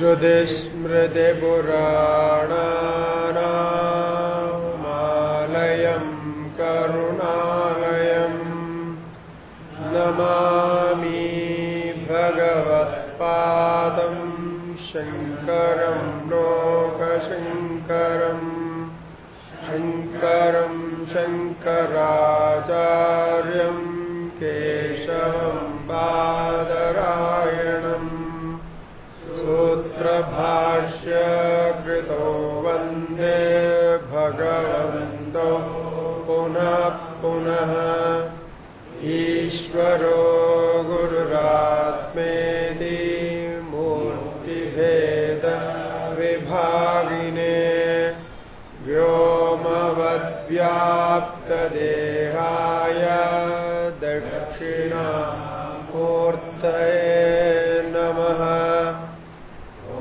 श्रुतिस्मृतिपुराणानामालयम् व्योमवद्व्याप्तदेहाय दक्षिणामूर्तये नमः।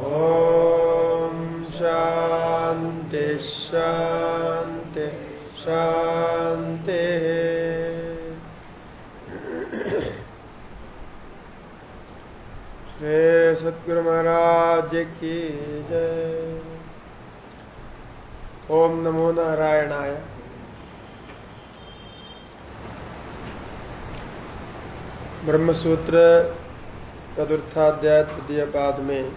ॐ शान्ति शान्ति, शान्तिः। श्री सद्गुरु महाराज की जय। ओम नमो नारायणाय। ब्रह्मसूत्र चतुर्थाध्याय तृतीय पाद में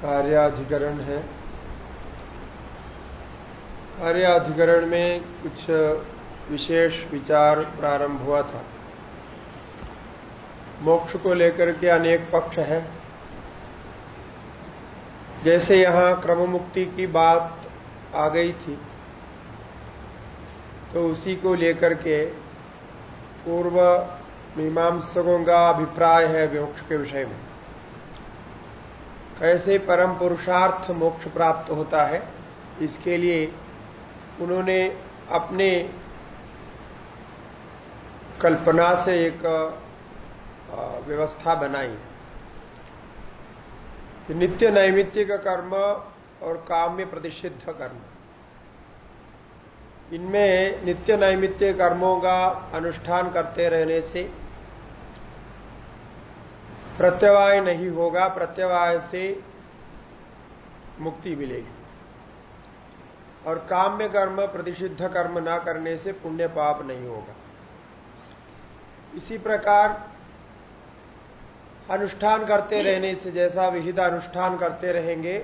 कार्याधिकरण है। कार्याधिकरण में कुछ विशेष विचार प्रारंभ हुआ था। मोक्ष को लेकर के अनेक पक्ष है। जैसे यहाँ क्रम मुक्ति की बात आ गई थी तो उसी को लेकर के पूर्व मीमांसकों का अभिप्राय है मोक्ष के विषय में। कैसे परम पुरुषार्थ मोक्ष प्राप्त होता है, इसके लिए उन्होंने अपने कल्पना से एक व्यवस्था बनाई नित्य नैमित्तिक कर्म और काम्य प्रतिषिद्ध कर्म। इनमें नित्य नैमित्य कर्मों का अनुष्ठान करते रहने से प्रत्यवाय नहीं होगा, प्रत्यवाय से मुक्ति मिलेगी। और काम्य कर्म, प्रतिषिद्ध कर्म ना करने से पुण्य पाप नहीं होगा। इसी प्रकार अनुष्ठान करते रहने से, जैसा विहित अनुष्ठान करते रहेंगे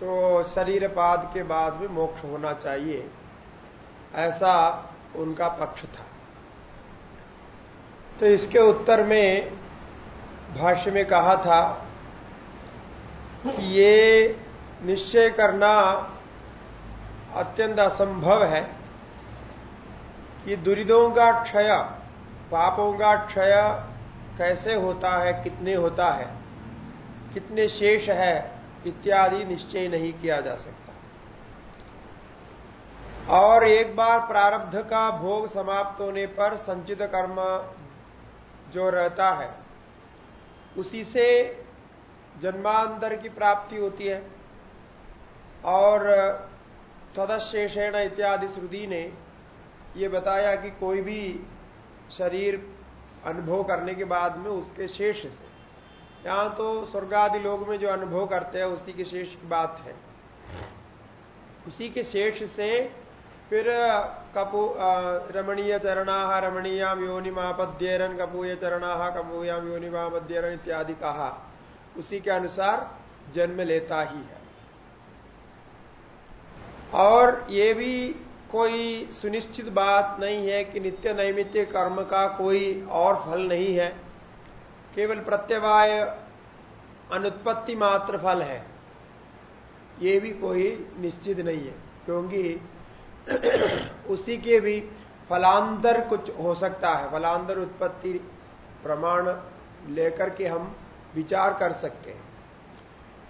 तो शरीर पाद के बाद भी मोक्ष होना चाहिए। ऐसा उनका पक्ष था। तो इसके उत्तर में भाष्य में कहा था कि ये निश्चय करना अत्यंत असंभव है कि दुरिदों का क्षय, पापों का क्षय कैसे होता है, कितने होता है, कितने शेष है इत्यादि निश्चय नहीं किया जा सकता। और एक बार प्रारब्ध का भोग समाप्त होने पर संचित कर्म जो रहता है, उसी से जन्मांतर की प्राप्ति होती है। और तदशेषण इत्यादि श्रुति ने ये बताया कि कोई भी शरीर अनुभव करने के बाद में उसके शेष से। यहाँ तो स्वर्ग आदि लोग में जो अनुभव करते हैं, उसी के शेष की बात है। उसी के शेष से फिर कपू रमणीय चरणा रमणीयाम योनिमापद्यरन कपूय चरणा कपूयाम योनिमापद्यरन इत्यादि कहा उसी के अनुसार जन्म लेता ही है। और ये भी कोई सुनिश्चित बात नहीं है कि नित्य नैमित्य कर्म का कोई और फल नहीं है। केवल प्रत्यवाय अनुत्पत्ति मात्र फल है। ये भी कोई निश्चित नहीं है, क्योंकि उसी के भी फलांतर कुछ हो सकता है। फलांतर उत्पत्ति प्रमाण लेकर के हम विचार कर सकते हैं।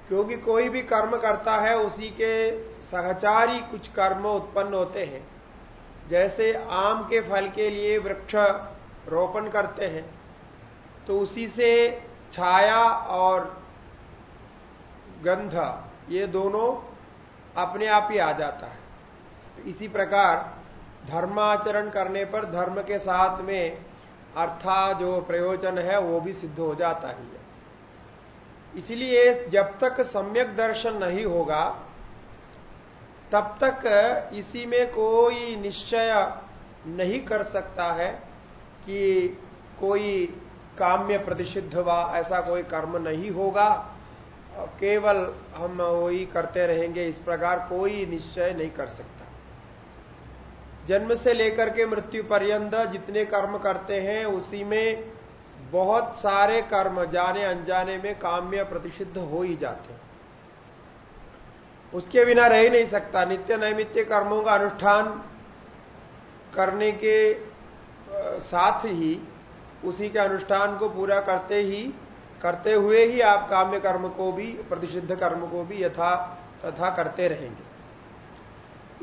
क्योंकि कोई भी कर्म करता है, उसी के सहचारी कुछ कर्म उत्पन्न होते हैं। जैसे आम के फल के लिए वृक्ष रोपण करते हैं तो उसी से छाया और गंध, ये दोनों अपने आप ही आ जाता है। इसी प्रकार धर्माचरण करने पर धर्म के साथ में अर्था जो प्रयोजन है, वो भी सिद्ध हो जाता ही है। इसलिए जब तक सम्यक दर्शन नहीं होगा, तब तक इसी में कोई निश्चय नहीं कर सकता है कि कोई काम्य प्रतिषिद्ध व ऐसा कोई कर्म नहीं होगा। केवल हम वही करते रहेंगे, इस प्रकार कोई निश्चय नहीं कर सकता। जन्म से लेकर के मृत्यु पर्यंत जितने कर्म करते हैं, उसी में बहुत सारे कर्म जाने अनजाने में काम्य प्रतिषिद्ध हो ही जाते हैं। उसके बिना रह ही नहीं सकता। नित्य नैमित्य कर्मों का अनुष्ठान करने के साथ ही उसी के अनुष्ठान को पूरा करते ही, करते हुए ही आप काम्य कर्म को भी प्रतिषिद्ध कर्म को भी यथा, तथा करते रहेंगे।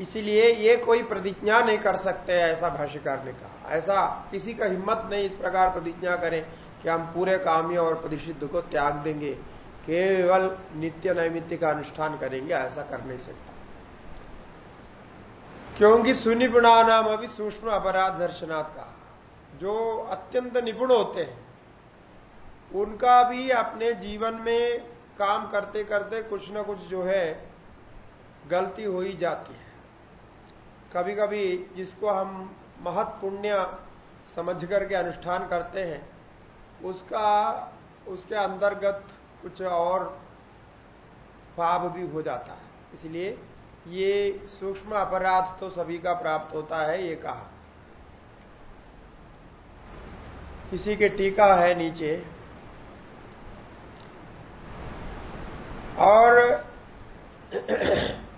इसलिए ये कोई प्रतिज्ञा नहीं कर सकते ऐसा भाष्यकार ने कहा। ऐसा किसी का हिम्मत नहीं इस प्रकार प्रतिज्ञा करें कि हम पूरे काम्य और प्रतिषिद्ध को त्याग देंगे, केवल नित्य नैमित्य का अनुष्ठान करेंगे, ऐसा कर नहीं सकता। क्योंकि सुनिपुणा नाम अभी सूक्ष्म अपराध दर्शनाथ कहा। जो अत्यंत निपुण होते हैं, उनका भी अपने जीवन में काम करते करते कुछ ना कुछ जो है, गलती हो ही जाती है। कभी कभी जिसको हम महत पुण्य समझ करके अनुष्ठान करते हैं, उसका, उसके अंतर्गत कुछ और पाप भी हो जाता है। इसलिए ये सूक्ष्म अपराध तो सभी का प्राप्त होता है, ये कहा। इसी के टीका है नीचे। और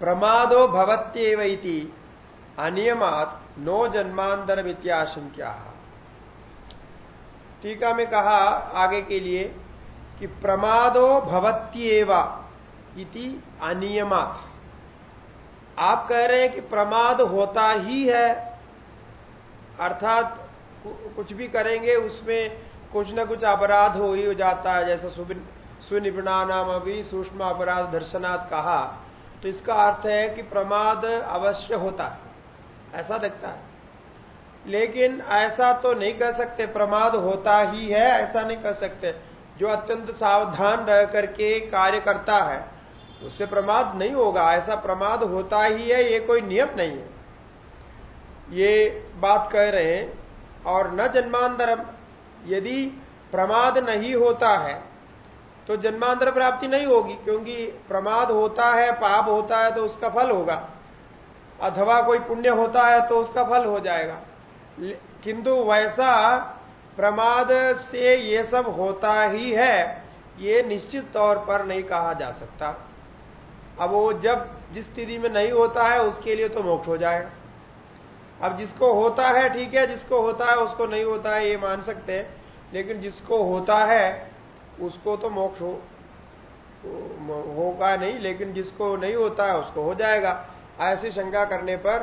प्रमादो भवत्येव अनियमात नो जन्मांतर मित्याशंक्या टीका में कहा आगे के लिए कि प्रमादो भवत्येव इति अनियमात। आप कह रहे हैं कि प्रमाद होता ही है, अर्थात कुछ भी करेंगे, उसमें कुछ ना कुछ अपराध हो ही हो जाता है, जैसा सुनिपुणा नाम अभी सूक्ष्म अपराध दर्शनाथ कहा। तो इसका अर्थ है कि प्रमाद अवश्य होता है। ऐसा दिखता है। लेकिन ऐसा तो नहीं कह सकते प्रमाद होता ही है, ऐसा नहीं कह सकते। जो अत्यंत सावधान रह करके कार्य करता है, उससे प्रमाद नहीं होगा। ऐसा प्रमाद होता ही है, ये कोई नियम नहीं है। ये बात कह रहे हैं, और न जन्मांतरम। यदि प्रमाद नहीं होता है तो जन्मांतर प्राप्ति नहीं होगी, क्योंकि प्रमाद होता है, पाप होता है तो उसका फल होगा। अथवा कोई पुण्य होता है तो उसका फल हो जाएगा। किंतु वैसा प्रमाद से ये सब होता ही है, ये निश्चित तौर पर नहीं कहा जा सकता। अब वो जब जिस स्थिति में नहीं होता है, उसके लिए तो मोक्ष हो जाएगा। अब जिसको होता है, ठीक है, जिसको होता है, उसको नहीं होता है, ये मान सकते हैं। लेकिन जिसको होता है उसको तो मोक्ष हो होगा नहीं, लेकिन जिसको नहीं होता है उसको हो जाएगा। ऐसी शंका करने पर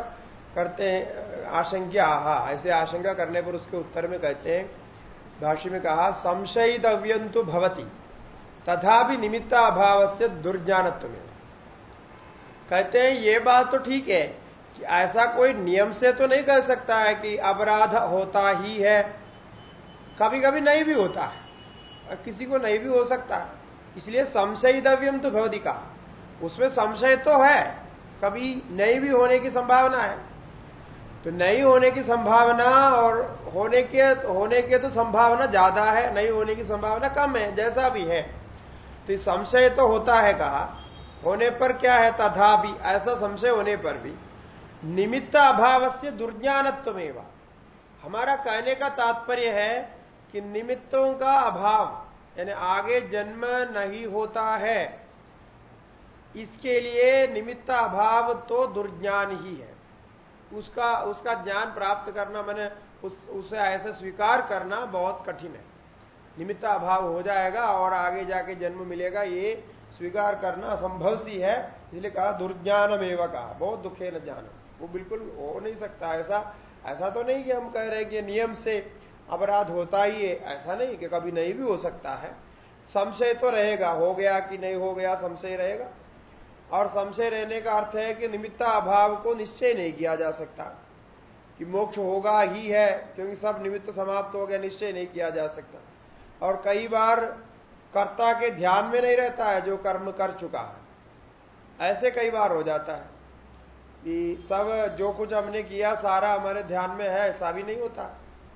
करते हैं आशंका हा ऐसे आशंका करने पर उसके उत्तर में कहते हैं, भाष्य में कहा संशयित अव्यंतु भवती तथा भी निमित्ता अभाव से दुर्ज्ञानत्व में। कहते हैं, ये बात तो ठीक है, कि ऐसा कोई नियम से तो नहीं कह सकता है कि अपराध होता ही है कभी कभी नहीं भी होता है। किसी को नहीं भी हो सकता। इसलिए संशय दव्यम तो भवदी का। उसमें संशय तो है, कभी नहीं भी होने की संभावना है। तो नहीं होने की संभावना और होने के होने के तो संभावना ज़्यादा है, नहीं होने की संभावना कम है, जैसा भी है। तो संशय तो होता है कहा, होने पर क्या है तथा भी ऐसा संशय होने पर भी, निमित्त अभाव से दुर्ज्ञानत्व हमारा कहने का तात्पर्य है कि निमित्तों का अभाव, यानी आगे जन्म नहीं होता है, इसके लिए निमित्त अभाव तो दुर्ज्ञान ही है। उसका उसका ज्ञान प्राप्त करना, मैंने उस, उसे ऐसे स्वीकार करना बहुत कठिन है। निमित्त अभाव हो जाएगा और आगे जाके जन्म मिलेगा, ये स्वीकार करना असंभव सी है। इसलिए कहा दुर्ज्ञान एवं कहा, बहुत दुखे न ज्ञान वो बिल्कुल हो नहीं सकता, ऐसा ऐसा तो नहीं कि हम कह रहे कि नियम से अपराध होता ही है, ऐसा नहीं कि कभी नहीं भी हो सकता है। संशय तो रहेगा, हो गया कि नहीं हो गया, संशय रहेगा। और संशय रहने का अर्थ है कि निमित्ता अभाव को निश्चय नहीं किया जा सकता, कि मोक्ष होगा ही है, क्योंकि सब निमित्त समाप्त हो गया, निश्चय नहीं किया जा सकता। और कई बार कर्ता के ध्यान में नहीं रहता है, जो कर्म कर चुका है। ऐसे कई बार हो जाता है कि सब जो कुछ हमने किया, सारा हमारे ध्यान में है, ऐसा भी नहीं होता।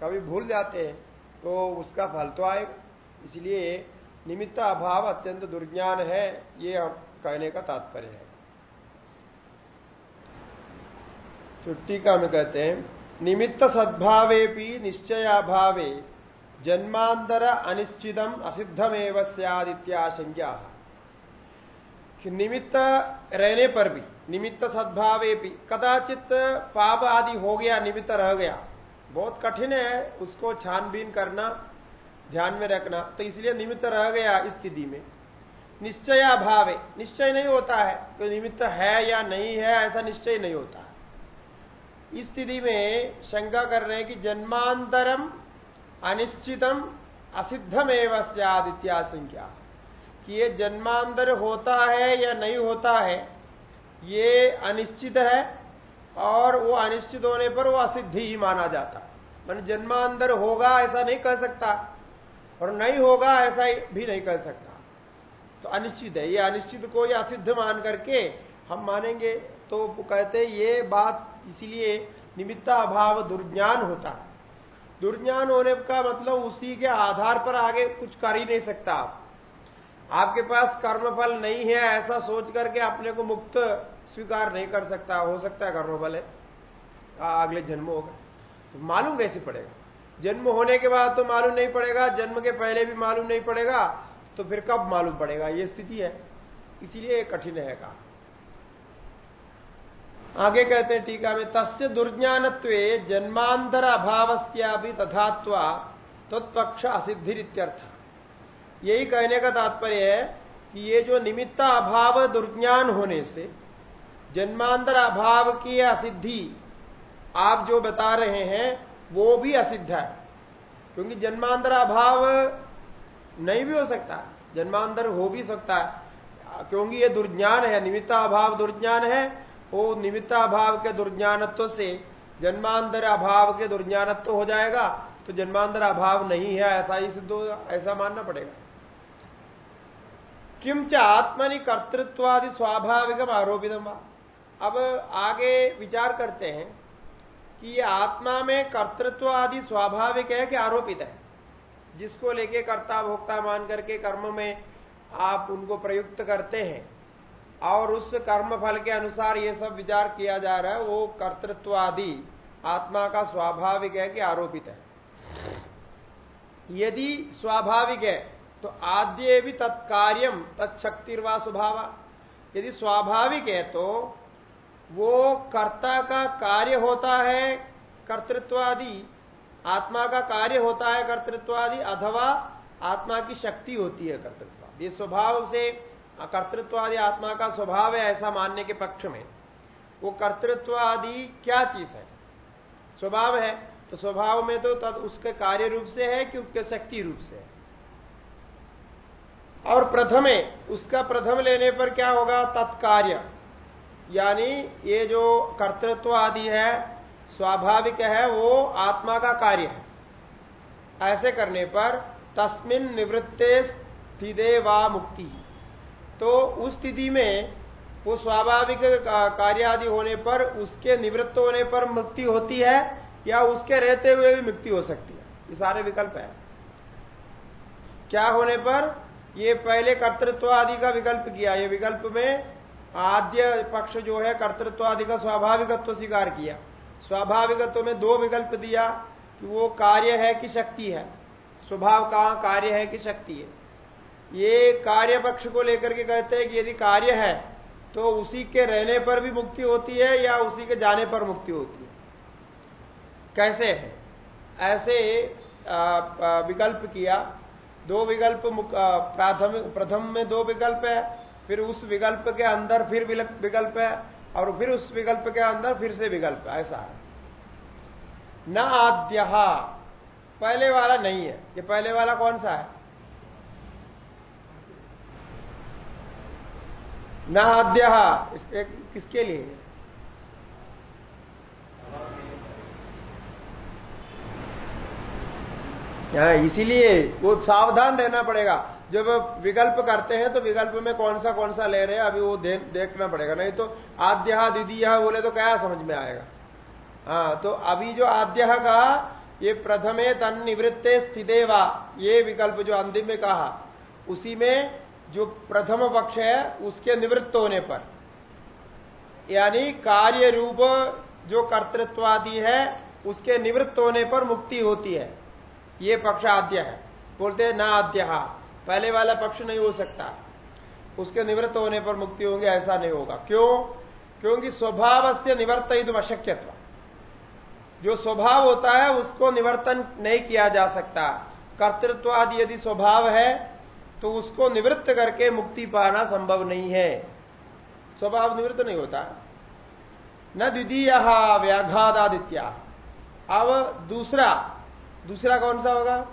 कभी भूल जाते हैं तो उसका फल तो आएगा। इसलिए निमित्त अभाव अत्यंत दुर्ज्ञान है, ये हम कहने का तात्पर्य है। छुट्टी का में कहते हैं, निमित्त सद्भावे भी निश्चयाभावे, जन्मांतर अनिश्चितम असिद्धमेव सदित्याशंका निमित्त रहने पर भी, निमित्त सद्भावे भी कदाचित पाप आदि हो गया, निमित्त रह गया बहुत कठिन है उसको छानबीन करना, ध्यान में रखना। तो इसलिए निमित्त रह गया स्थिति में। निश्चय अभाव निश्चय नहीं होता है तो निमित्त है या नहीं है, ऐसा निश्चय नहीं होता। इस स्थिति में शंका कर रहे हैं कि जन्मांतरम अनिश्चितम असिद्धम एवं सद इत्याशंख्या कि ये जन्मांतर होता है या नहीं होता है, ये अनिश्चित है और वो अनिश्चित होने पर वो असिद्धि ही माना जाता। मान जन्मांतर होगा ऐसा नहीं कह सकता, और नहीं होगा ऐसा भी नहीं कह सकता। तो अनिश्चित है, ये अनिश्चित को या असिद्ध मान करके हम मानेंगे तो कहते ये बात इसलिए निमित्ता अभाव दुर्ज्ञान होता। है दुर्ज्ञान होने का मतलब उसी के आधार पर आगे कुछ कर ही नहीं सकता आप। आपके पास कर्मफल नहीं है ऐसा सोच करके अपने को मुक्त स्वीकार नहीं कर सकता, हो सकता है कर्मफल है। अगले जन्म होगा तो मालूम कैसे पड़ेगा? जन्म होने के बाद तो मालूम नहीं पड़ेगा, जन्म के पहले भी मालूम नहीं पड़ेगा तो फिर कब मालूम पड़ेगा? ये स्थिति है। इसीलिए कठिन है कहा। आगे कहते हैं टीका में, तस्य दुर्ज्ञानत्व जन्मांतर अभाव तथात्वा तत्पक्ष असिद्धिरित्यर्थ यही कहने का तात्पर्य है कि ये जो निमित्त अभाव दुर्ज्ञान होने से जन्मांतर अभाव की असिद्धि, आप जो बता रहे हैं, वो भी असिद्ध है। क्योंकि जन्मांतर अभाव नहीं भी हो सकता, जन्मांतर हो भी सकता है। क्योंकि ये दुर्ज्ञान है, निमित्ता अभाव दुर्ज्ञान है, वो निमित्ता अभाव के दुर्ज्ञानत्व से जन्मांतर अभाव के दुर्ज्ञानत्व हो जाएगा तो जन्मांतर अभाव नहीं है, ऐसा ही सिद्ध ऐसा मानना पड़ेगा। किंच आत्मनि कर्तृत्वादि स्वाभाविक आरोपित अब आगे विचार करते हैं कि ये आत्मा में कर्तृत्व आदि स्वाभाविक है कि आरोपित है? जिसको लेके कर्ता भोक्ता मान करके कर्म में आप उनको प्रयुक्त करते हैं और उस कर्म फल के अनुसार ये सब विचार किया जा रहा है, वो कर्तृत्व आदि आत्मा का स्वाभाविक है कि आरोपित है। यदि स्वाभाविक है तो आद्य भी तत्कार्यम तत्शक्तिर्वा स्वभाव यदि स्वाभाविक है तो वो कर्ता का कार्य होता है कर्तृत्व आदि आत्मा का कार्य होता है कर्तृत्व आदि अथवा आत्मा की शक्ति होती है कर्तृत्व। ये स्वभाव से कर्तृत्व आदि आत्मा का स्वभाव है ऐसा मानने के पक्ष में। वो कर्तृत्व आदि क्या चीज़ है? स्वभाव है तो स्वभाव में तो तद उसके कार्य रूप से है कि उसके शक्ति रूप से है। और प्रथमे, उसका प्रथम लेने पर क्या होगा? तत्कार्य। यानी ये जो कर्तृत्व आदि है, स्वाभाविक है, वो आत्मा का कार्य है। ऐसे करने पर तस्मिन निवृत्ते स्थिदे वा मुक्ति। तो उस स्थिति में वो स्वाभाविक कार्य आदि होने पर, उसके निवृत्त होने पर मुक्ति होती है या उसके रहते हुए भी मुक्ति हो सकती है? ये सारे विकल्प है। क्या होने पर ये पहले कर्तृत्व आदि का विकल्प किया? ये विकल्प में आद्य पक्ष जो है कर्तृत्व आदि का स्वाभाविकत्व स्वीकार किया। स्वाभाविकत्व में दो विकल्प दिया कि वो कार्य है कि शक्ति है। स्वभाव कहाँ कार्य है कि शक्ति है। ये कार्य पक्ष को लेकर के कहते हैं कि यदि कार्य है तो उसी के रहने पर भी मुक्ति होती है या उसी के जाने पर मुक्ति होती है। कैसे है? ऐसे विकल्प किया। दो विकल्प प्राथमिक, प्रथम में दो विकल्प है फिर उस विकल्प के अंदर फिर विकल्प है, और फिर उस विकल्प के अंदर फिर से विकल्प ऐसा है। न आद्य, पहले वाला नहीं है। ये पहले वाला कौन सा है? न आद्य किसके लिए? इसीलिए वो सावधान रहना पड़ेगा। जब विकल्प करते हैं तो विकल्प में कौन सा कौन सा ले रहे हैं अभी वो दे, देखना पड़ेगा। नहीं तो आद्य द्वितीय बोले तो क्या समझ में आएगा? हाँ तो अभी जो आद्य का ये प्रथमे तन निवृत्ते स्थिदेवा ये विकल्प जो अंतिम में कहा उसी में जो प्रथम पक्ष है उसके निवृत्त होने पर। यानी कार्य रूप जो कर्तृत्वादि है उसके निवृत्त होने पर मुक्ति होती है। ये पक्ष आद्य है। बोलते हैं ना आद्य। पहले वाला पक्ष नहीं हो सकता। उसके निवृत्त होने पर मुक्ति होगी, ऐसा नहीं होगा। क्यों? क्योंकि स्वभाव से निवर्तित अशक्यत्व जो स्वभाव होता है, उसको निवर्तन नहीं किया जा सकता। कर्तृत्व आदि यदि स्वभाव है तो उसको निवृत्त करके मुक्ति पाना संभव नहीं है। स्वभाव निवृत्त नहीं होता। न द्वितीय, व्याघादादित्या। अब दूसरा दूसरा कौन सा होगा?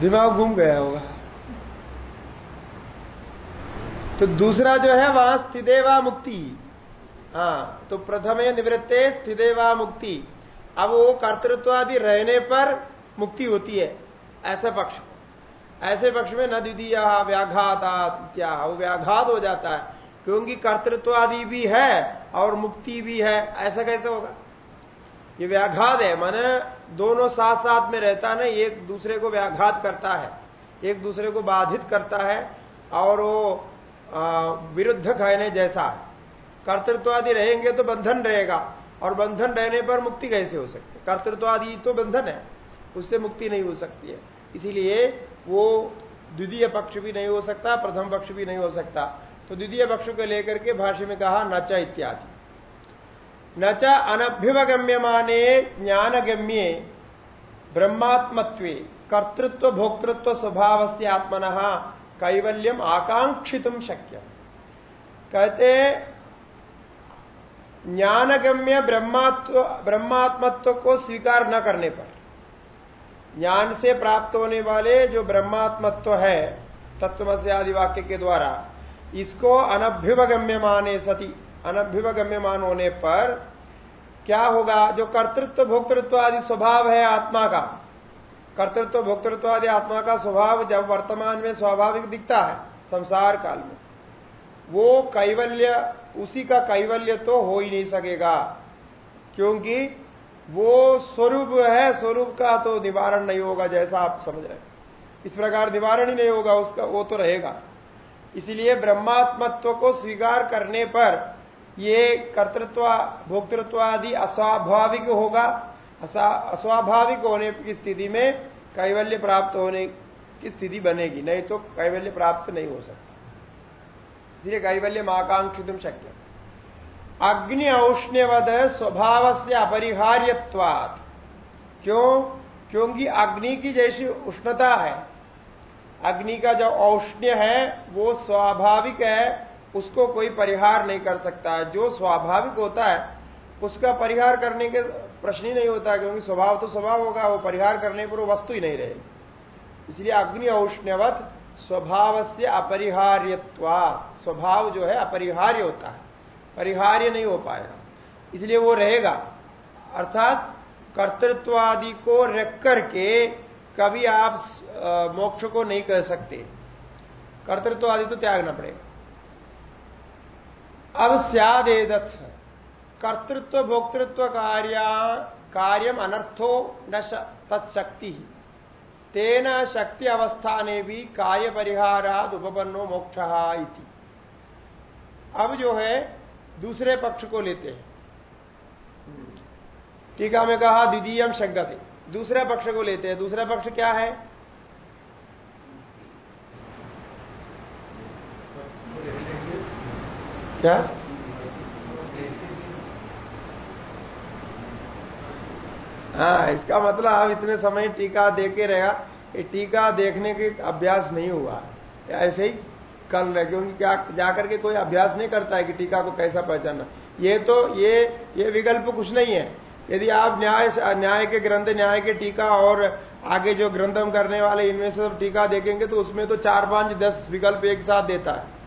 दिमाग घूम गया होगा। तो दूसरा जो है वहाँ स्थिदेवा मुक्ति। हाँ तो प्रथमे निवृत्ते स्थिदेवा मुक्ति। अब वो कर्तृत्व आदि रहने पर मुक्ति होती है, ऐसे पक्ष ऐसे पक्ष में न द्वितीय व्याघात क्या वो व्याघात हो जाता है। क्योंकि कर्तृत्व आदि भी है और मुक्ति भी है, ऐसा कैसे होगा? ये व्याघात है, माने दोनों साथ साथ में रहता ना एक दूसरे को व्याघात करता है, एक दूसरे को बाधित करता है, और वो विरुद्ध कहने जैसा है। कर्तृत्व आदि रहेंगे तो बंधन रहेगा, और बंधन रहने पर मुक्ति कैसे हो सकती कर्तृत्व आदि तो बंधन है, उससे मुक्ति नहीं हो सकती है। इसीलिए वो द्वितीय पक्ष भी नहीं हो सकता, प्रथम पक्ष भी नहीं हो सकता। तो द्वितीय पक्ष को लेकर के भाष्य में कहा, नचा इत्यादि। न च अनभ्युपगम्य माने ज्ञानगम्ये ब्रह्मात्मत्वे, कर्तृत्व, भोक्तृत्व स्वभाव से आत्मन कैवल्यम आकांक्षित शक्य कहते, ज्ञानगम्य ब्रह्मात्व ब्रह्मात्मत्व को स्वीकार न करने पर। ज्ञान से प्राप्त होने वाले जो ब्रह्मात्मत्व है, तत्वमस्य आदि वाक्य के द्वारा, इसको अनभ्युपगम्य माने सती, अनभ्युपगम्यमान होने पर क्या होगा? जो कर्तृत्व, भोक्तृत्व आदि स्वभाव है आत्मा का। कर्तृत्व, भोक्तृत्व आदि आत्मा का स्वभाव जब वर्तमान में स्वाभाविक दिखता है, संसार काल में, वो कैवल्य, उसी का कैवल्य तो हो ही नहीं सकेगा। क्योंकि वो स्वरूप है, स्वरूप का तो निवारण नहीं होगा, जैसा आप समझ रहे इस प्रकार निवारण ही नहीं होगा, उसका वो तो रहेगा। इसलिए ब्रह्मात्मत्व को स्वीकार करने पर ये कर्तृत्व भोक्तृत्व आदि अस्वाभाविक होगा। अस्वाभाविक होने की स्थिति में कैवल्य प्राप्त होने की स्थिति बनेगी। नहीं तो कैवल्य प्राप्त नहीं हो सकता। इसलिए कैवल्य आकांक्षित शक्य। अग्नि औष्ण्यवद स्वभाव से अपरिहार्यवाद क्यों? क्योंकि अग्नि की जैसी उष्णता है, अग्नि का जो औष्ण्य है, वो स्वाभाविक है उसको कोई परिहार नहीं कर सकता। जो स्वाभाविक होता है, उसका परिहार करने के प्रश्न ही नहीं होता, क्योंकि स्वभाव तो स्वभाव होगा, वो परिहार करने पर वो वस्तु ही नहीं रहेगी। इसलिए अग्नि औष्ण्यवत स्वभाव से अपरिहार्यवा स्वभाव जो है, अपरिहार्य होता है। परिहार्य नहीं हो पाएगा इसलिए वो रहेगा। अर्थात कर्तृत्व आदि को रख करके कभी आप मोक्ष को नहीं कर सकते। कर्तृत्व आदि तो त्यागना पड़ेगा। अब सदेदथ कर्तृत्व, भोक्तृत्व कार्य, कार्यम अनर्थो न तत्शक्ति। तेन शक्ति अवस्था ने भी कार्य परिहाराद उपपन्नो मोक्ष अब जो है, दूसरे पक्ष को लेते हैं। टीका में कहा, द्वितीय शंकते। दूसरे पक्ष को लेते हैं। दूसरा पक्ष क्या है? क्या? हाँ इसका मतलब आप इतने समय टीका देखे रहेगा कि टीका देखने के अभ्यास नहीं हुआ। ऐसे ही कल रहे, क्योंकि क्या जाकर के कोई अभ्यास नहीं करता है कि टीका को कैसा पहचानना। ये तो ये ये विकल्प कुछ नहीं है। यदि आप न्याय न्याय के ग्रंथ, न्याय के टीका और आगे जो ग्रंथम करने वाले, इनमें से टीका देखेंगे तो उसमें तो चार, पाँच, दस विकल्प एक साथ देता है।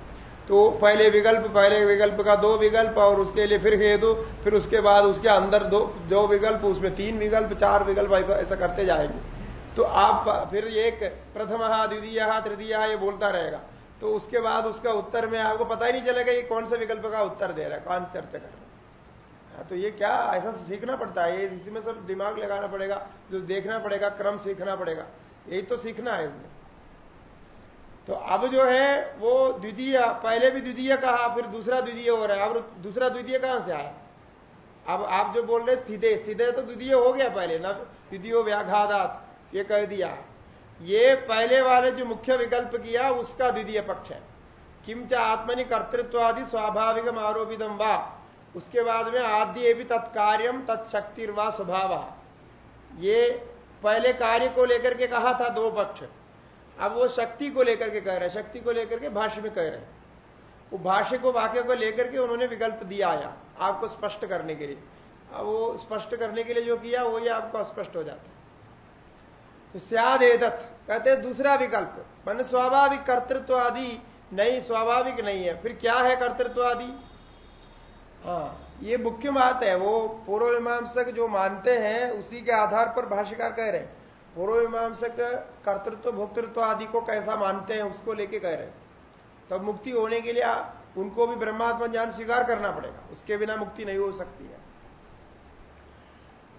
तो पहले विकल्प पहले विकल्प का दो विकल्प और उसके लिए फिर हेतु फिर उसके बाद उसके अंदर दो दो विकल्प उसमें तीन विकल्प चार विकल्प ऐसा करते जाएँगे। तो आप फिर एक प्रथम द्वितीय तृतीय ये बोलता रहेगा। तो उसके बाद उसका उत्तर में आपको पता ही नहीं चलेगा ये कौन से विकल्प का उत्तर दे रहा है कौन चर्चा कर रहा है। हाँ, तो ये क्या ऐसा सीखना पड़ता है इसी में सब दिमाग लगाना पड़ेगा जो देखना पड़ेगा क्रम सीखना पड़ेगा। यही तो सीखना है इसमें। तो अब जो है, वो द्वितीय, पहले भी द्वितीय कहा, फिर दूसरा द्वितीय हो रहा है। अब दूसरा द्वितीय कहाँ से आया? अब आप जो बोल रहे स्थिति स्थिति तो द्वितीय हो गया पहले, ना द्वितीय व्याघादात ये कह दिया। ये पहले वाले जो मुख्य विकल्प किया, उसका द्वितीय पक्ष है। किंच आत्मनि कर्तृत्वादि स्वाभाविक आरोपितम वा। उसके बाद में आद्य भी तत्कार्यम, तत्शक्तिर्वा स्वभाव। ये पहले कार्य को लेकर के कहा था, दो पक्ष। अब वो शक्ति को लेकर के कह रहे हैं, शक्ति को लेकर के भाष्य में कह रहे हैं। वो भाष्य को, वाक्य को लेकर के उन्होंने विकल्प दिया आया, आपको स्पष्ट करने के लिए। अब वो स्पष्ट करने के लिए जो किया, वो ये आपको स्पष्ट हो जाता है। तो सियाद एदत कहते दूसरा विकल्प, मान स्वाभाविक कर्तृत्व आदि नहीं, स्वाभाविक नहीं है। फिर क्या है कर्तृत्व आदि हाँ ये मुख्य बात है, वो पूर्व मीमांसक जो मानते हैं, उसी के आधार पर भाष्यकार कह रहे हैं। पूर्व मीमांसक कर्तृत्व, भोक्तृत्व आदि को कैसा मानते हैं, उसको लेके कह रहे हैं। तब मुक्ति होने के लिए उनको भी ब्रह्मात्मा ज्ञान स्वीकार करना पड़ेगा। उसके बिना मुक्ति नहीं हो सकती है।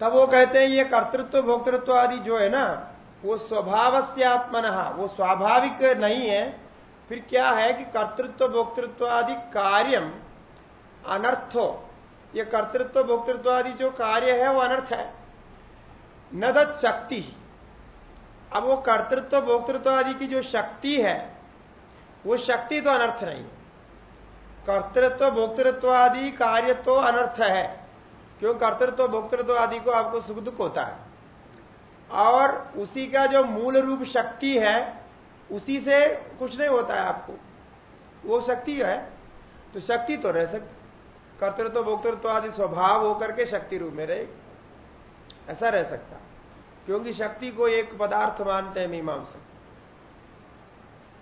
तब वो कहते हैं, ये कर्तृत्व, भोक्तृत्व आदि जो है ना, वो स्वभाव से वो स्वाभाविक नहीं है। फिर क्या है कि कर्तृत्व, भोक्तृत्व आदि कार्यम अनर्थो। ये कर्तृत्व, भोक्तृत्व आदि जो कार्य है, वो अनर्थ है। न दत शक्ति। अब वो कर्तृत्व, भोक्तृत्व आदि की जो शक्ति है, वो शक्ति तो अनर्थ नहीं है। कर्तृत्व, भोक्तृत्व आदि कार्य तो अनर्थ है। क्यों? कर्तृत्व, भोक्तृत्व आदि को आपको सुख दुख होता है। और उसी का जो मूल रूप शक्ति है, उसी से कुछ नहीं होता है आपको। वो शक्ति है तो शक्ति तो रह सकती कर्तृत्व, भोक्तृत्व आदि स्वभाव होकर के शक्ति रूप में रहेगी ऐसा रह सकता। क्योंकि शक्ति को एक पदार्थ मानते हैं मीमांसा।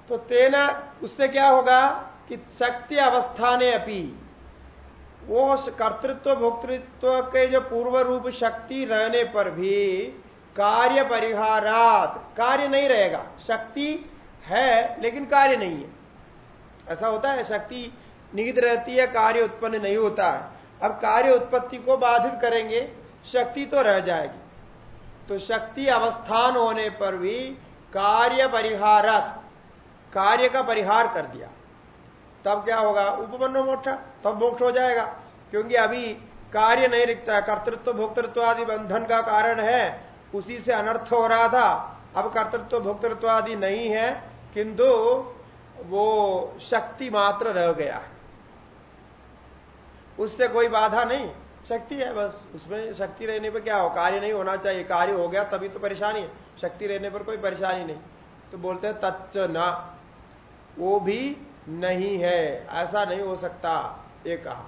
तो तेना उससे क्या होगा कि शक्ति अवस्था ने अपी, वो कर्तृत्व, भोक्तृत्व के जो पूर्व रूप शक्ति रहने पर भी कार्य परिहारात, कार्य नहीं रहेगा। शक्ति है, लेकिन कार्य नहीं है। ऐसा होता है, शक्ति निहित रहती है, कार्य उत्पन्न नहीं होता है। अब कार्य उत्पत्ति को बाधित करेंगे, शक्ति तो रह जाएगी। तो शक्ति अवस्थान होने पर भी कार्य परिहारत, कार्य का परिहार कर दिया। तब क्या होगा? उपमन्नो मोक्षा, तब मोक्ष हो जाएगा। क्योंकि अभी कार्य नहीं रिखता है, कर्तृत्व भोक्तृत्व आदि बंधन का कारण है, उसी से अनर्थ हो रहा था। अब कर्तृत्व भोक्तृत्व आदि नहीं है, किंतु वो शक्ति मात्र रह गया है। उससे कोई बाधा नहीं। शक्ति है बस, उसमें शक्ति रहने पर क्या हो, कार्य नहीं होना चाहिए, कार्य हो गया तभी तो परेशानी है। शक्ति रहने पर कोई परेशानी नहीं। तो बोलते हैं, तच्च न। वो भी नहीं है, ऐसा नहीं हो सकता, ये कहा।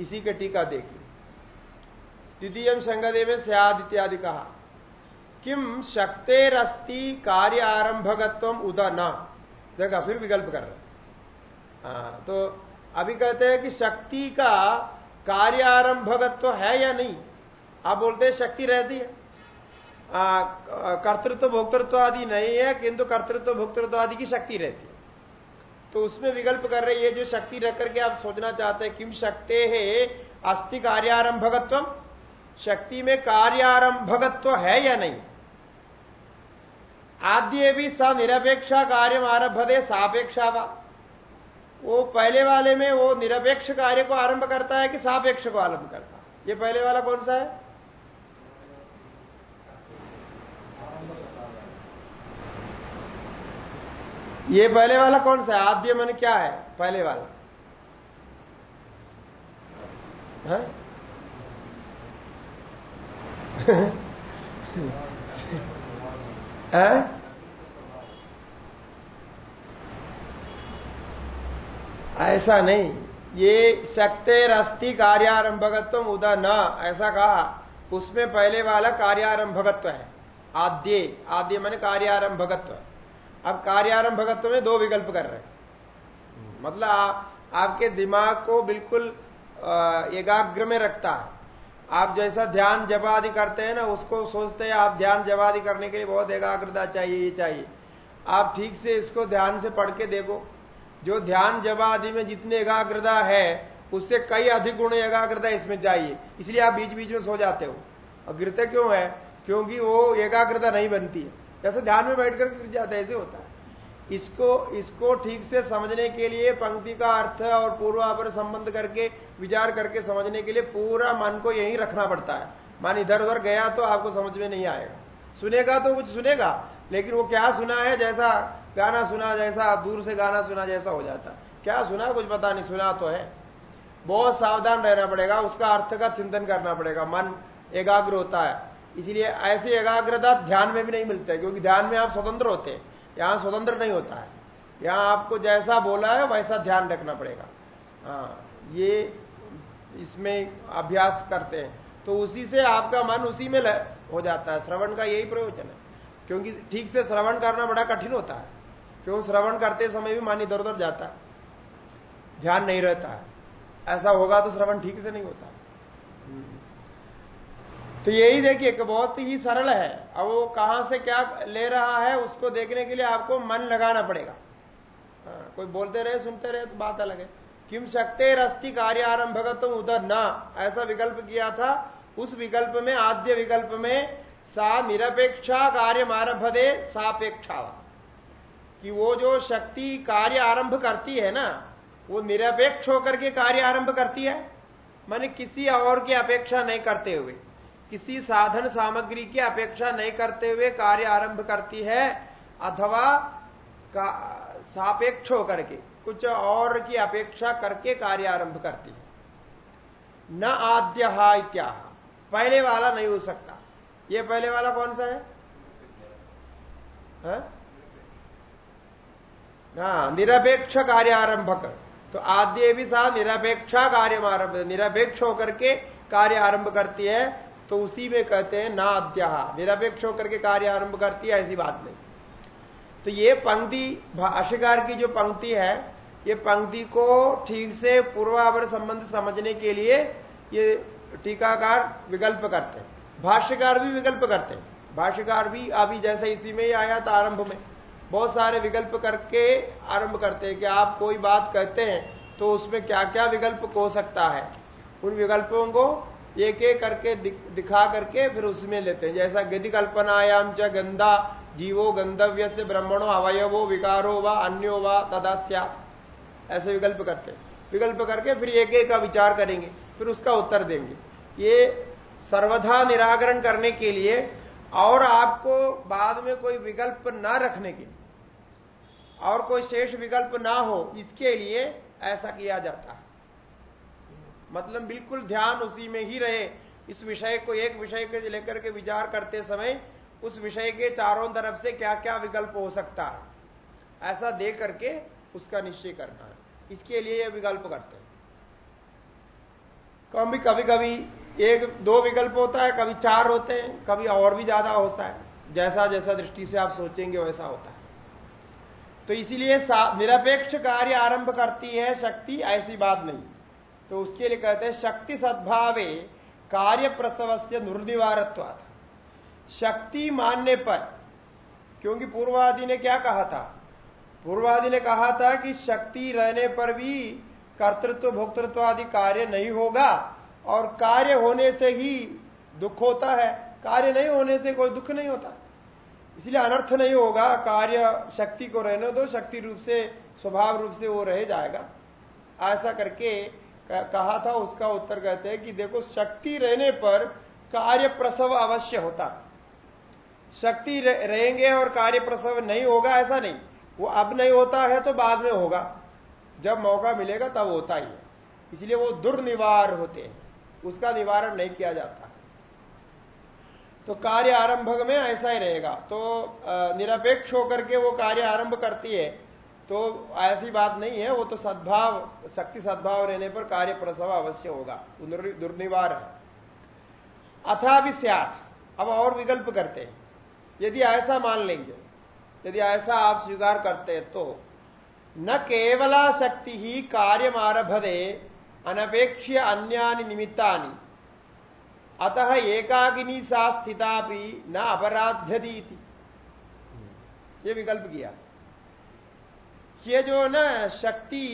इसी के टीका देखिए। द्वितीय संगदे में सद इत्यादि कहा। किम शक्तेरस्ति कार्य आरंभकत्व उद न। देखा, फिर विकल्प कर रहे हाँ तो अभी कहते हैं कि शक्ति का कार्य आरंभकत्व है या नहीं? आप बोलते हैं शक्ति रहती है। कर्तृत्व, भोक्तृत्व आदि नहीं है, किंतु कर्तृत्व, भोक्तृत्व आदि की शक्ति रहती है। तो उसमें विकल्प कर रहे ये जो शक्ति रख करके आप सोचना चाहते हैं, किम शक्ति है? अस्थि कार्यारंभकत्व शक्ति में कार्यारंभकत्व है या नहीं? आद्य भी स निरपेक्षा कार्य आरभ दे सापेक्षा वो। पहले वाले में वो निरपेक्ष कार्य को आरंभ करता है कि सापेक्ष को आरंभ करता है? ये पहले वाला कौन सा है? ये पहले वाला कौन सा है? आद्य मन क्या है? पहले वाला। है? है? ऐसा नहीं। ये शक्तेर अस्थि कार्यारंभकत्व उदा न ऐसा कहा। उसमें पहले वाला कार्यारंभकत्व है। आद्य आद्य मैंने कार्यारंभकत्व। अब कार्यारंभकत्व में दो विकल्प कर रहे मतलब आ, आपके दिमाग को बिल्कुल एकाग्र में रखता है। आप जैसा ध्यान जबादि करते हैं ना उसको सोचते हैं आप ध्यान जबादि करने के लिए बहुत एकाग्रता चाहिए ये चाहिए। आप ठीक से इसको ध्यान से पढ़ के देखो। जो ध्यान जब आदि में जितनी एकाग्रता है, उससे कई अधिक गुण एकाग्रता इसमें चाहिए। इसलिए आप बीच बीच में सो जाते हो। और गिरते क्यों है? क्योंकि वो एकाग्रता नहीं बनती है। जैसे ध्यान में बैठकर गिर जाता है, ऐसे होता है। इसको इसको ठीक से समझने के लिए पंक्ति का अर्थ और पूर्वापर संबंध करके, विचार करके समझने के लिए पूरा मन को यही रखना पड़ता है। मन इधर उधर गया तो आपको समझ में नहीं आएगा। सुनेगा तो कुछ सुनेगा, लेकिन वो क्या सुना है, जैसा गाना सुना जैसा दूर से गाना सुना जैसा हो जाता। क्या सुना? कुछ पता नहीं, सुना तो है। बहुत सावधान रहना पड़ेगा, उसका अर्थ का चिंतन करना पड़ेगा। मन एकाग्र होता है। इसलिए ऐसी एकाग्रता ध्यान में भी नहीं मिलता है क्योंकि ध्यान में आप स्वतंत्र होते हैं। यहाँ स्वतंत्र नहीं होता है। यहाँ आपको जैसा बोला है, वैसा ध्यान रखना पड़ेगा। हाँ ये इसमें अभ्यास करते हैं। तो उसी से आपका मन उसी में हो जाता है। श्रवण का यही प्रयोजन है। क्योंकि ठीक से श्रवण करना बड़ा कठिन होता है। क्यों श्रवण करते समय भी मन इधर उधर जाता है? ध्यान नहीं रहता है। ऐसा होगा तो श्रवण ठीक से नहीं होता। हम्म। तो यही देखिए कि बहुत ही सरल है। अब वो कहाँ से क्या ले रहा है उसको देखने के लिए आपको मन लगाना पड़ेगा। हाँ, कोई बोलते रहे सुनते रहे तो बात अलग है। किम शक्ति रस्ती कार्य आरंभ तो उधर ना। ऐसा विकल्प किया था। उस विकल्प में आद्य विकल्प में सा निरपेक्षा कार्य आरंभ दे सापेक्षा कि वो जो शक्ति कार्य आरंभ करती है ना वो निरपेक्ष होकर के कार्य आरंभ करती है? माने किसी और की अपेक्षा नहीं करते हुए किसी साधन सामग्री की अपेक्षा नहीं करते हुए कार्य आरंभ करती है अथवा सापेक्ष होकर के कुछ और की अपेक्षा करके कार्य आरंभ करती है। न आद्य इत्या पहले वाला नहीं हो सकता। ये पहले वाला कौन सा है? हाँ, निरपेक्ष कार्य आरंभक तो आद्य भी सा निरपेक्षा कार्य आरंभ निरपेक्ष होकर के कार्य आरंभ करती है तो उसी में कहते हैं ना अद्या निरपेक्ष होकर के कार्य आरंभ करती है ऐसी बात नहीं। तो ये पंक्ति भाष्यकार की जो पंक्ति है, ये पंक्ति को ठीक से पूर्वावर संबंध समझने के लिए ये टीकाकार विकल्प करते हैं। भाष्यकार भी विकल्प करते हैं। भाष्यकार भी अभी जैसे इसी में ही आया था आरंभ में। बहुत सारे विकल्प करके आरंभ करते हैं कि आप कोई बात कहते हैं तो उसमें क्या क्या विकल्प हो सकता है। उन विकल्पों को एक एक करके दिखा करके फिर उसमें लेते हैं। जैसा गति कल्पनायाम च गंदा जीवो गंधव्य से ब्रह्मणो अवयवो विकारो व अन्यो व तदास्या ऐसे विकल्प करते विकल्प करके फिर एक एक का विचार करेंगे, फिर उसका उत्तर देंगे। ये सर्वथा निराकरण करने के लिए और आपको बाद में कोई विकल्प ना रखने के लिए और कोई शेष विकल्प ना हो, इसके लिए ऐसा किया जाता है। मतलब बिल्कुल ध्यान उसी में ही रहे। इस विषय को एक विषय के लेकर के विचार करते समय उस विषय के चारों तरफ़ से क्या क्या विकल्प हो सकता है, ऐसा दे करके उसका निश्चय करना है। इसके लिए यह विकल्प करते हैं। कभी कभी कभी एक दो विकल्प होता है, कभी चार होते हैं, कभी और भी ज़्यादा होता है। जैसा जैसा दृष्टि से आप सोचेंगे, वैसा होता है। तो इसीलिए निरपेक्ष कार्य आरंभ करती है शक्ति, ऐसी बात नहीं। तो उसके लिए कहते हैं, शक्ति सद्भावे कार्य प्रसव से शक्ति मानने पर, क्योंकि पूर्वादि ने क्या कहा था? पूर्वादि ने कहा था कि शक्ति रहने पर भी कर्तृत्व भोक्तृत्व आदि कार्य नहीं होगा, और कार्य होने से ही दुख होता है। कार्य नहीं होने से कोई दुख नहीं होता। इसलिए अनर्थ नहीं होगा, कार्य शक्ति को रहने दो, शक्ति रूप से, स्वभाव रूप से वो रह जाएगा। ऐसा करके कहा था, उसका उत्तर कहते हैं कि देखो, शक्ति रहने पर कार्य प्रसव अवश्य होता। शक्ति रहेंगे और कार्य प्रसव नहीं होगा, ऐसा नहीं। वो अब नहीं होता है तो बाद में होगा। जब मौका मिलेगा तब होता ही है। इसलिए वो दुर्निवार होते हैं। उसका निवारण नहीं किया जाता। तो कार्य आरंभ में ऐसा ही रहेगा। तो निरपेक्ष होकर के वो कार्य आरंभ करती है तो ऐसी बात नहीं है। वो तो सद्भाव, शक्ति सद्भाव रहने पर कार्य प्रसव अवश्य होगा। दुर्निवार है। अथा भी अब और विकल्प करते हैं। यदि ऐसा मान लेंगे, यदि ऐसा आप स्वीकार करते हैं तो न केवला शक्ति ही कार्य आरभदे अनपेक्ष अन्या निमित्ता अतः एकाग्नि सा स्थिता भी न अपराध्यती ये विकल्प किया। ये जो न शक्ति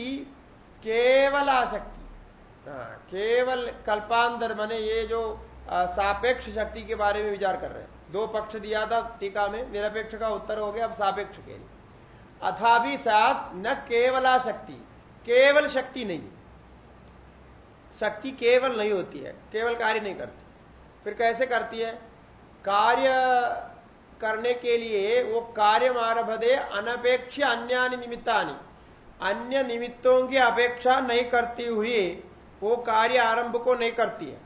केवल आशक्ति। हाँ, केवल कल्पांतर माने ये जो सापेक्ष शक्ति के बारे में विचार कर रहे हैं। दो पक्ष दिया था टीका में निरपेक्ष का उत्तर हो गया अब सापेक्ष के लिए। अथा भी साथ न केवला शक्ति केवल शक्ति नहीं। शक्ति केवल नहीं होती है केवल कार्य नहीं करती। फिर कैसे करती है? कार्य करने के लिए वो कार्य आरभदे अनपेक्ष अन्य निमित्तानी, अन्य निमित्तों की अपेक्षा नहीं करती हुई वो कार्य आरंभ को नहीं करती है।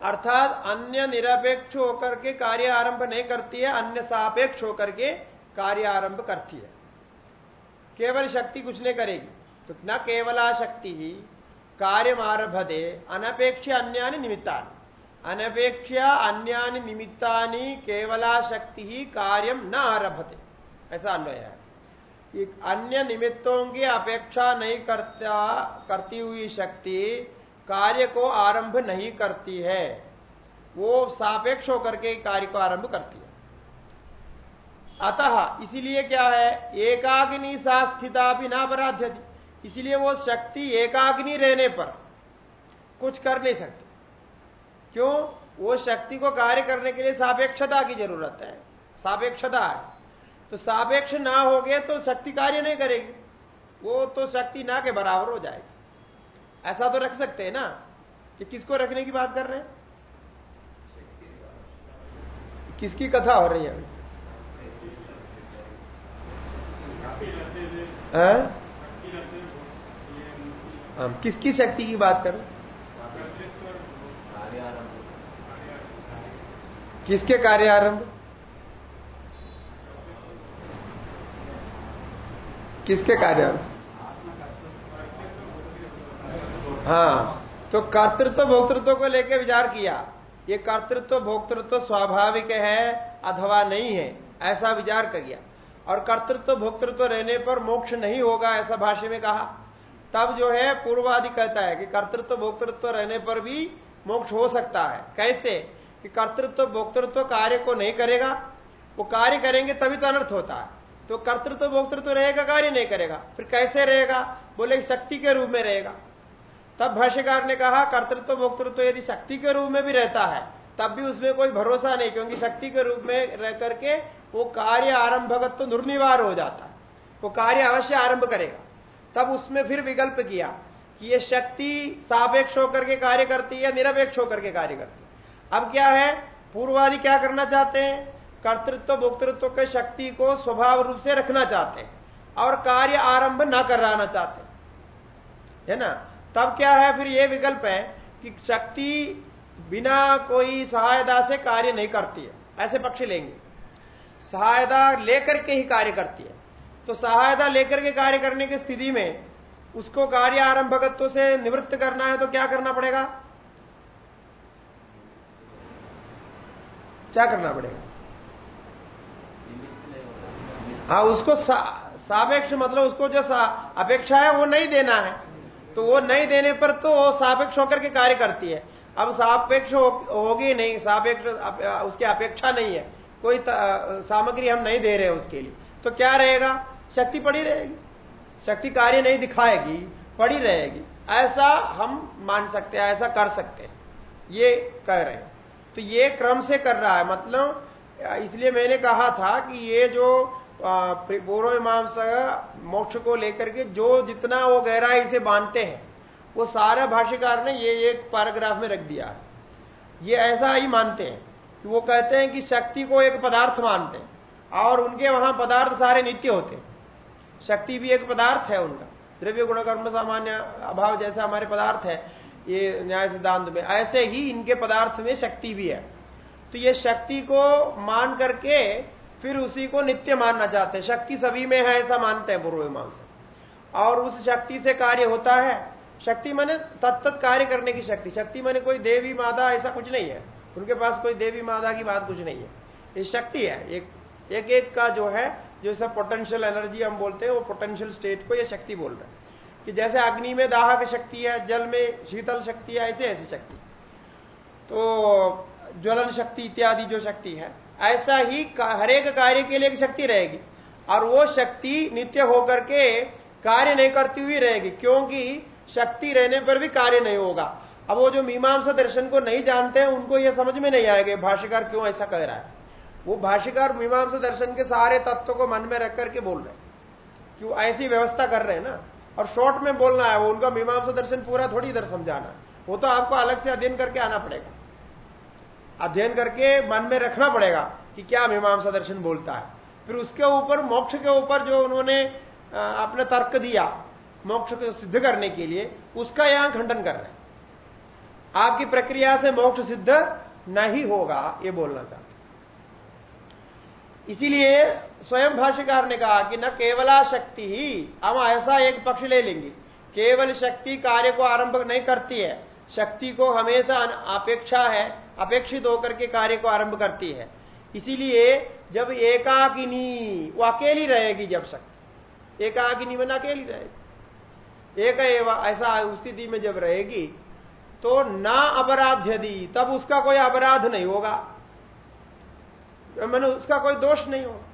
अर्थात अन्य निरपेक्ष होकर के कार्य आरंभ नहीं करती है, अन्य सापेक्ष होकर के कार्य आरंभ करती है। केवल शक्ति कुछ नहीं करेगी। तो न केवला शक्ति ही कार्य आरभदे अनपेक्ष अन्य निमित्ता अनपेक्ष अन्य निमित्ता केवला शक्ति ही कार्यम न आरभते। ऐसा अन्वय है। अन्य निमित्तों की अपेक्षा नहीं करता, करती हुई शक्ति कार्य को आरंभ नहीं करती है, वो सापेक्ष होकर के कार्य को आरंभ करती है। अतः इसीलिए क्या है, एकाग्नि सा स्थिता भी ना अपराध्य इसलिए वो शक्ति एकाग्नि रहने पर कुछ कर नहीं सकती। क्यों? वो शक्ति को कार्य करने के लिए सापेक्षता की ज़रूरत है। सापेक्षता है। तो सापेक्ष ना हो गए तो शक्ति कार्य नहीं करेगी। वो तो शक्ति ना के बराबर हो जाएगी। ऐसा तो रख सकते हैं ना, कि किसको रखने की बात कर रहे हैं? किसकी कथा हो रही है अभी? किसकी शक्ति की बात करें किसके कार्य आरंभ किसके कार्य हाँ तो कर्तृत्व भोक्तृत्व को लेकर विचार किया। ये कर्तृत्व भोक्तृत्व स्वाभाविक है अथवा नहीं है, ऐसा विचार कर गया और कर्तृत्व भोक्तृत्व रहने पर मोक्ष नहीं होगा, ऐसा भाष्य में कहा। तब जो है, पूर्वादि कहता है कि कर्तृत्व भोक्तृत्व रहने पर भी मोक्ष हो सकता है। कैसे? कि कर्तृत्व, भोक्तृत्व कार्य को नहीं करेगा, वो कार्य करेंगे तभी तो अनर्थ होता है। तो कर्तृत्व, भोक्तृत्व रहेगा, कार्य नहीं करेगा। फिर कैसे रहेगा? बोले, शक्ति के रूप में रहेगा। तब भाष्यकार ने कहा, कर्तृत्व, भोक्तृत्व यदि शक्ति के रूप में भी रहता है, तब भी उसमें कोई भरोसा नहीं, क्योंकि शक्ति के रूप में रह करके वो कार्य आरंभगत तो दुर्निवार हो जाता है। वो कार्य अवश्य आरंभ करेगा। तब उसमें फिर विकल्प किया कि ये शक्ति सापेक्ष होकर के कार्य करती है निरपेक्ष होकर के कार्य करती अब क्या है? पूर्वादि क्या करना चाहते हैं? कर्तृत्व, भोक्तृत्व के शक्ति को स्वभाव रूप से रखना चाहते हैं और कार्य आरंभ न कराना चाहते है। ना? तब क्या है? फिर यह विकल्प है कि शक्ति बिना कोई सहायता से कार्य नहीं करती है। ऐसे पक्ष लेंगे। सहायता लेकर के ही कार्य करती है। तो सहायता लेकर के कार्य करने की स्थिति में उसको कार्य आरंभकत्व से निवृत्त करना है तो क्या करना पड़ेगा? क्या करना पड़ेगा? हाँ उसको सापेक्ष मतलब उसको जो अपेक्षा है वो नहीं देना है। तो वो नहीं देने पर तो वो सापेक्ष होकर के कार्य करती है। अब सापेक्ष होगी हो, नहीं सापेक्ष उसकी अपेक्षा नहीं है। कोई सामग्री हम नहीं दे रहे उसके लिए। तो क्या रहेगा? शक्ति पड़ी रहेगी। शक्ति कार्य नहीं दिखाएगी पड़ी रहेगी। ऐसा हम मान सकते हैं ऐसा कर सकते हैं। ये कह रहे हैं। तो ये क्रम से कर रहा है। मतलब इसलिए मैंने कहा था कि ये जो पूर्व मीमांसा मोक्ष को लेकर के जो जितना वो गहराई से बांधते हैं, वो सारा भाष्यकार ने ये एक पैराग्राफ में रख दिया ये ऐसा ही मानते हैं कि वो कहते हैं कि शक्ति को एक पदार्थ मानते हैं और उनके वहाँ पदार्थ सारे नित्य होते हैं। शक्ति भी एक पदार्थ है उनका। द्रव्य गुण, कर्म, सामान्य अभाव जैसा हमारे पदार्थ है। ये न्याय सिद्धांत में, ऐसे ही इनके पदार्थ में शक्ति भी है। तो ये शक्ति को मान करके फिर उसी को नित्य मानना चाहते हैं। शक्ति सभी में है, ऐसा मानते हैं पूर्व मीमांसा और उस शक्ति से कार्य होता है। शक्ति माने तत्त कार्य करने की शक्ति। शक्ति माने कोई देवी माता, ऐसा कुछ नहीं है। उनके पास कोई देवी माता की बात कुछ नहीं है। ये शक्ति है। एक एक एक का जो है, जो सब पोटेंशियल एनर्जी हम बोलते हैं, वो पोटेंशियल स्टेट को ये शक्ति बोल रहे हैं। कि जैसे अग्नि में दाहक शक्ति है, जल में शीतल शक्ति है, ऐसे ऐसी शक्ति। तो ज्वलन शक्ति इत्यादि जो शक्ति है, ऐसा ही हरेक कार्य के लिए एक शक्ति रहेगी। और वो शक्ति नित्य होकर के कार्य नहीं करती हुई रहेगी, क्योंकि शक्ति रहने पर भी कार्य नहीं होगा। अब वो जो मीमांसा दर्शन को नहीं जानते हैं, उनको यह समझ में नहीं आएगा भाष्यकार क्यों ऐसा कह रहा है? वो भाष्यकार मीमांसा दर्शन के सारे तत्व को मन में रख करके बोल रहे हैं। क्यों? ऐसी व्यवस्था कर रहे हैं ना। और शॉर्ट में बोलना है, वो उनका मीमांसा दर्शन पूरा थोड़ी इधर समझाना वो तो आपको अलग से अध्ययन करके आना पड़ेगा। अध्ययन करके मन में रखना पड़ेगा कि क्या मीमांसा दर्शन बोलता है। फिर उसके ऊपर, मोक्ष के ऊपर जो उन्होंने अपने तर्क दिया, मोक्ष को सिद्ध करने के लिए, उसका यहाँ खंडन कर रहे हैं। आपकी प्रक्रिया से मोक्ष सिद्ध नहीं होगा, ये बोलना चाहते इसीलिए स्वयं भाष्यकार ने कहा कि न केवला शक्ति ही, हम ऐसा एक पक्ष ले लेंगे। केवल शक्ति कार्य को आरंभ नहीं करती है। शक्ति को हमेशा अपेक्षा है, अपेक्षित होकर के कार्य को आरंभ करती है। इसीलिए जब एकाकिनी, वो अकेली रहेगी जब शक्ति। एकाकिनी में अकेली रहेगी। एक ऐसा स्थिति में जब रहेगी तो ना अपराध दी तब उसका कोई अपराध नहीं होगा। मैंने उसका कोई दोष नहीं होगा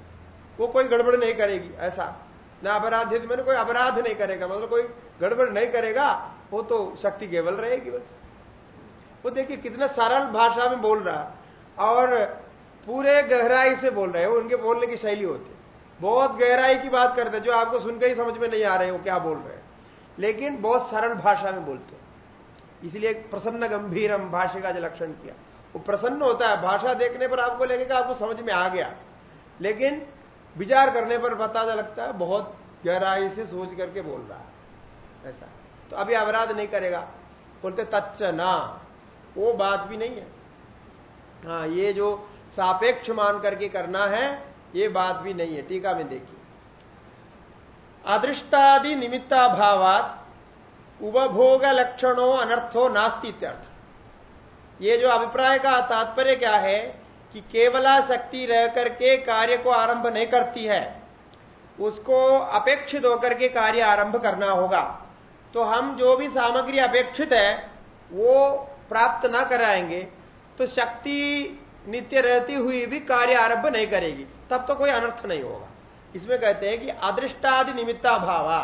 वो कोई गड़बड़ नहीं करेगी, ऐसा। ना अपराध मैंने कोई अपराध नहीं करेगा। मतलब कोई गड़बड़ नहीं करेगा, वो तो शक्ति केवल रहेगी बस। वो देखिए कितना सरल भाषा में बोल रहा और पूरे गहराई से बोल रहे हैं। उनके बोलने की शैली होती है। बहुत गहराई की बात करते जो आपको सुनकर ही समझ में नहीं आ रहे वो क्या बोल रहे हैं। लेकिन बहुत सरल भाषा में बोलते हैं। इसलिए प्रसन्न गंभीरम भाषा का जो लक्षण किया। वो प्रसन्न होता है, भाषा देखने पर आपको लगेगा आपको समझ में आ गया। लेकिन विचार करने पर पता लगता है, बहुत गहराई से सोच करके बोल रहा है। ऐसा। तो अभी अपराध नहीं करेगा। बोलते, तच्च ना। वो बात भी नहीं है। हाँ ये जो सापेक्ष मान करके करना है, ये बात भी नहीं है। टीका में देखिए। अदृष्टादि निमित्ताभावात उपभोग लक्षणों अनर्थो नास्ती इत्यर्थ। ये जो अभिप्राय का तात्पर्य क्या है कि केवला शक्ति रह करके कार्य को आरंभ नहीं करती है, उसको अपेक्षित होकर के कार्य आरंभ करना होगा। तो हम जो भी सामग्री अपेक्षित है, वो प्राप्त ना कराएँगे तो शक्ति नित्य रहती हुई भी कार्य आरंभ नहीं करेगी। तब तो कोई अनर्थ नहीं होगा। इसमें कहते हैं कि अदृष्टादि निमित्ता भावा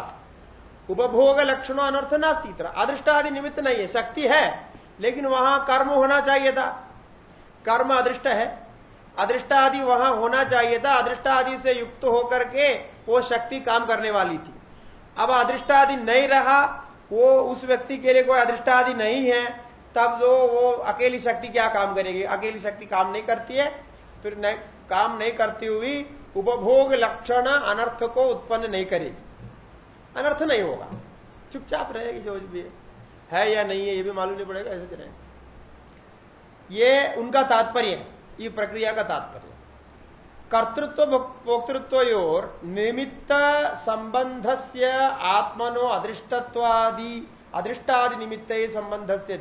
उपभोग लक्षणों अनर्थ नास्ती तरह अदृष्टादि निमित्त नहीं है, शक्ति है। लेकिन वहाँ कर्म होना चाहिए था। कर्म अदृष्ट है। अदृष्टादि वहाँ होना चाहिए था। अदृष्ट आदि से युक्त होकर के वो शक्ति काम करने वाली थी। अब अदृष्टादि नहीं रहा वो उस व्यक्ति के लिए कोई अदृष्ट आदि नहीं है तब जो वो अकेली शक्ति क्या काम करेगी? अकेली शक्ति काम नहीं करती है। फिर नहीं, काम नहीं करती हुई उपभोग लक्षण अनर्थ को उत्पन्न नहीं करेगी। अनर्थ नहीं होगा। चुपचाप रहेगी जो भी है। या नहीं है, ये भी मालूम नहीं पड़ेगा, ऐसे रहे ये उनका तात्पर्य है, ये प्रक्रिया का तात्पर्य कर्तृत्व भोक्तृत्व निमित्त संबंध से आत्मनो अदृष्टत्वादि, अदृष्टादि निमित्त संबंध से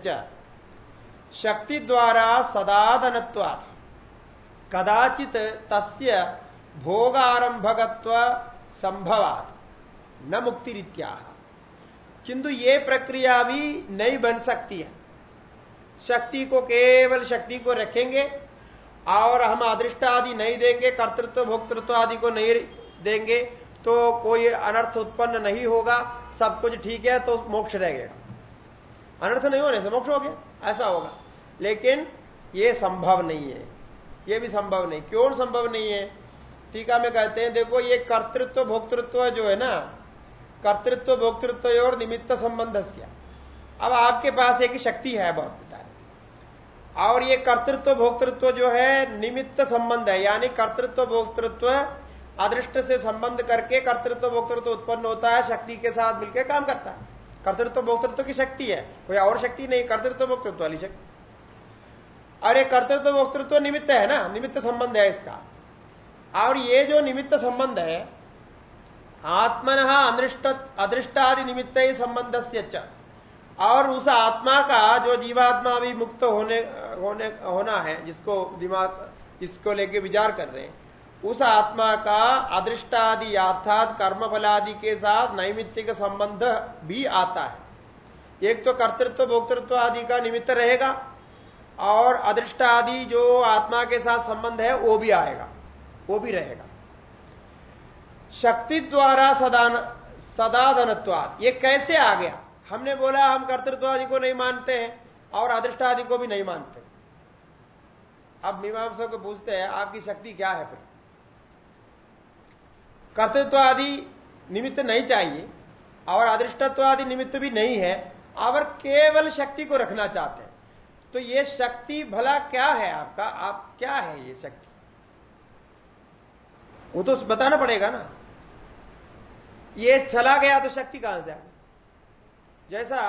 शक्ति द्वारा सदादनत्वात् कदाचित तस्य भोगारंभकत्व संभवात, न मुक्ति रीत्या किंतु ये प्रक्रिया भी नहीं बन सकती है। शक्ति को केवल शक्ति को रखेंगे और हम अदृष्ट आदि नहीं देंगे, कर्तृत्व, भोक्तृत्व आदि को नहीं देंगे तो कोई अनर्थ उत्पन्न नहीं होगा, सब कुछ ठीक है तो मोक्ष रह गया। अनर्थ नहीं होने से मोक्ष हो गया, ऐसा होगा। लेकिन ये संभव नहीं है। ये भी संभव नहीं। क्यों संभव नहीं है? टीका में कहते हैं, देखो ये कर्तृत्व, भोक्तृत्व जो है ना कर्तृत्व, भोक्तृत्व और निमित्त संबंध अब आपके पास एक शक्ति है, बहुत और ये कर्तृत्व, भोक्तृत्व जो है, निमित्त संबंध है। यानी कर्तृत्व, भोक्तृत्व अदृष्ट से संबंध करके कर्तृत्व, भोक्तृत्व उत्पन्न होता है, शक्ति के साथ मिलकर काम करता है। कर्तृत्व, भोक्तृत्व की शक्ति है, कोई और शक्ति नहीं, कर्तृत्व, भोक्तृत्व वाली शक्ति। अरे कर्तृत्व, भोक्तृत्व निमित्त है ना, निमित्त संबंध है इसका। और ये जो निमित्त संबंध है आत्मन अदृष्ट, अदृष्टादि निमित्त ही संबंध से और उस आत्मा का जो जीवात्मा भी मुक्त होने होने, होना है, जिसको दिमाग, जिसको लेके विचार कर रहे हैं, उस आत्मा का अदृष्टादि अर्थात कर्म फलादि के साथ नैमित्तिक संबंध भी आता है। एक तो कर्तृत्व भोक्तृत्व आदि का निमित्त रहेगा, और अदृष्ट आदि जो आत्मा के साथ संबंध है, वो भी आएगा, वो भी रहेगा। शक्ति द्वारा सदान सदाधनत्वाद ये कैसे आ गया? हमने बोला, हम कर्तृत्व आदि को नहीं मानते हैं और अदृष्ट आदि को भी नहीं मानते। अब मीमांसा को पूछते हैं, आपकी शक्ति क्या है फिर? कर्तृत्व आदि निमित्त नहीं चाहिए और अदृष्टत्व आदि निमित्त भी नहीं है, और केवल शक्ति को रखना चाहते हैं। तो ये शक्ति भला क्या है आपका? आप क्या है ये शक्ति? वो तो बताना पड़ेगा ना। ये चला गया तो शक्ति कहाँ से आ जैसा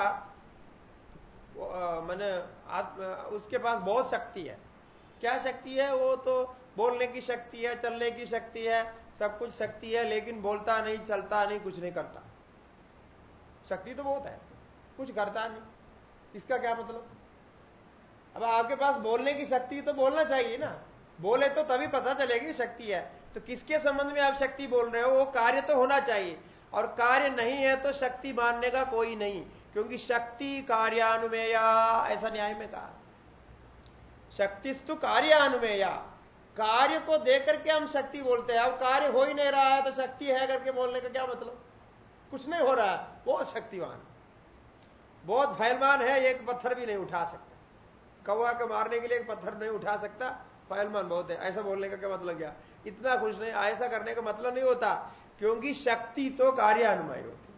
मैंने उसके पास बहुत शक्ति है। क्या शक्ति है? वो तो बोलने की शक्ति है, चलने की शक्ति है, सब कुछ शक्ति है, लेकिन बोलता नहीं, चलता नहीं, कुछ नहीं करता। शक्ति तो बहुत है, कुछ करता नहीं। इसका क्या मतलब? अब आपके पास बोलने की शक्ति तो बोलना चाहिए ना। बोले तो तभी पता चलेगी शक्ति है। तो किसके संबंध में आप शक्ति बोल रहे हो? वो कार्य तो होना चाहिए। और कार्य नहीं है तो शक्ति मानने का कोई नहीं, क्योंकि शक्ति कार्यानुमेया, ऐसा न्याय में कहा। शक्तिस्तु कार्यानुमेया, कार्य को देख करके हम शक्ति बोलते हैं। अब कार्य हो ही नहीं रहा है तो शक्ति है करके बोलने का क्या मतलब? कुछ नहीं हो रहा है, बहुत शक्तिवान। बहुत फैलमान है, एक पत्थर भी नहीं उठा सकता। कौआ को मारने के लिए एक पत्थर नहीं उठा सकता फैलमान बहुत है। ऐसा बोलने का क्या मतलब क्या? इतना खुश नहीं, ऐसा करने का मतलब नहीं होता। क्योंकि शक्ति तो कार्यानुमय होती।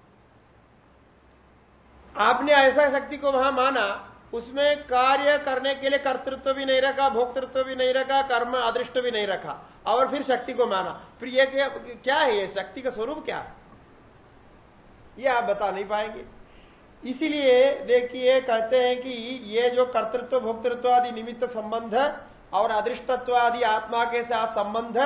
आपने ऐसा शक्ति को वहाँ माना, उसमें कार्य करने के लिए कर्तृत्व भी नहीं रखा, भोक्तृत्व भी नहीं रखा, कर्म अदृष्ट भी नहीं रखा, और फिर शक्ति को माना। फिर ये क्या है ये? शक्ति का स्वरूप क्या है? ये आप बता नहीं पाएँगे। इसीलिए देखिए कहते हैं कि ये जो कर्तृत्व, भोक्तृत्व आदि निमित्त संबंध है और अदृष्टत्व आदि आत्मा के साथ संबंध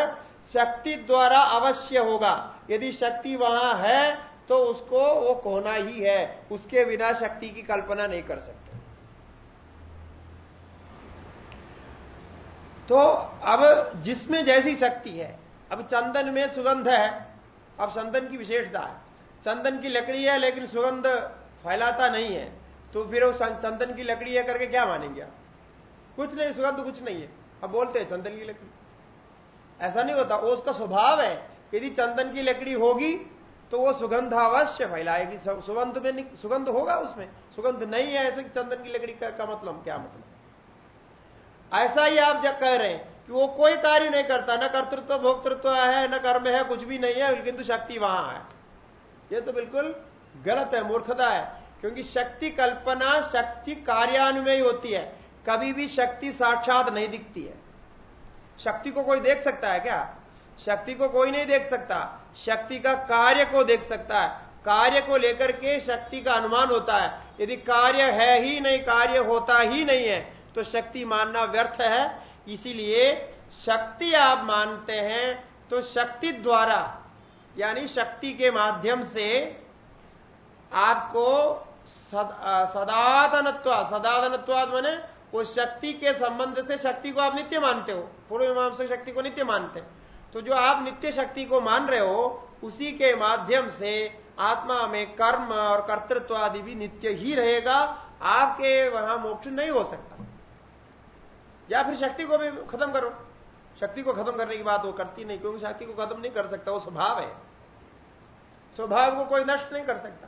शक्ति द्वारा अवश्य होगा। यदि शक्ति वहाँ है तो उसको वो कोना ही है। उसके बिना शक्ति की कल्पना नहीं कर सकते। तो अब जिसमें जैसी शक्ति है, अब चंदन में सुगंध है। अब चंदन की विशेषता है। चंदन की लकड़ी है, लेकिन सुगंध फैलाता नहीं है। तो फिर वो चंदन की लकड़ी है करके क्या मानेंगे आप? कुछ नहीं, सुगंध कुछ नहीं है। अब बोलते हैं, चंदन की लकड़ी। ऐसा नहीं होता वो उसका स्वभाव है यदि चंदन की लकड़ी होगी तो वो सुगंध अवश्य फैलाएगी। सुगंध में सुगंध होगा उसमें। सुगंध नहीं है ऐसे चंदन की लकड़ी का, का मतलब क्या मतलब? ऐसा ही आप जब कह रहे हैं कि वो कोई कार्य नहीं करता न कर्तृत्व भोक्तृत्व है न कर्म है कुछ भी नहीं है किंतु शक्ति वहाँ है। ये तो बिल्कुल गलत है मूर्खता है। क्योंकि शक्ति कल्पना शक्ति कार्यान्वयी होती है। कभी भी शक्ति साक्षात नहीं दिखती है। शक्ति को कोई देख सकता है क्या? शक्ति को कोई नहीं देख सकता। शक्ति का कार्य को देख सकता है। कार्य को लेकर के शक्ति का अनुमान होता है। यदि कार्य है ही नहीं, कार्य होता ही नहीं है तो शक्ति मानना व्यर्थ है। इसीलिए शक्ति आप मानते हैं तो शक्ति द्वारा, यानी शक्ति के माध्यम से आपको सदातनत्व, सदातनत्वाद मैंने, वो शक्ति के संबंध से शक्ति को आप नित्य मानते हो। पूर्व मीमांसा शक्ति को नित्य मानते हैं। तो जो आप नित्य शक्ति को मान रहे हो, उसी के माध्यम से आत्मा में कर्म और कर्तृत्व आदि भी नित्य ही रहेगा। आपके वहाँ मोक्ष नहीं हो सकता। या फिर शक्ति को भी खत्म करो। शक्ति को खत्म करने की बात वो करती नहीं, क्योंकि शक्ति को खत्म नहीं कर सकता, वो स्वभाव है। स्वभाव को कोई नष्ट नहीं कर सकता।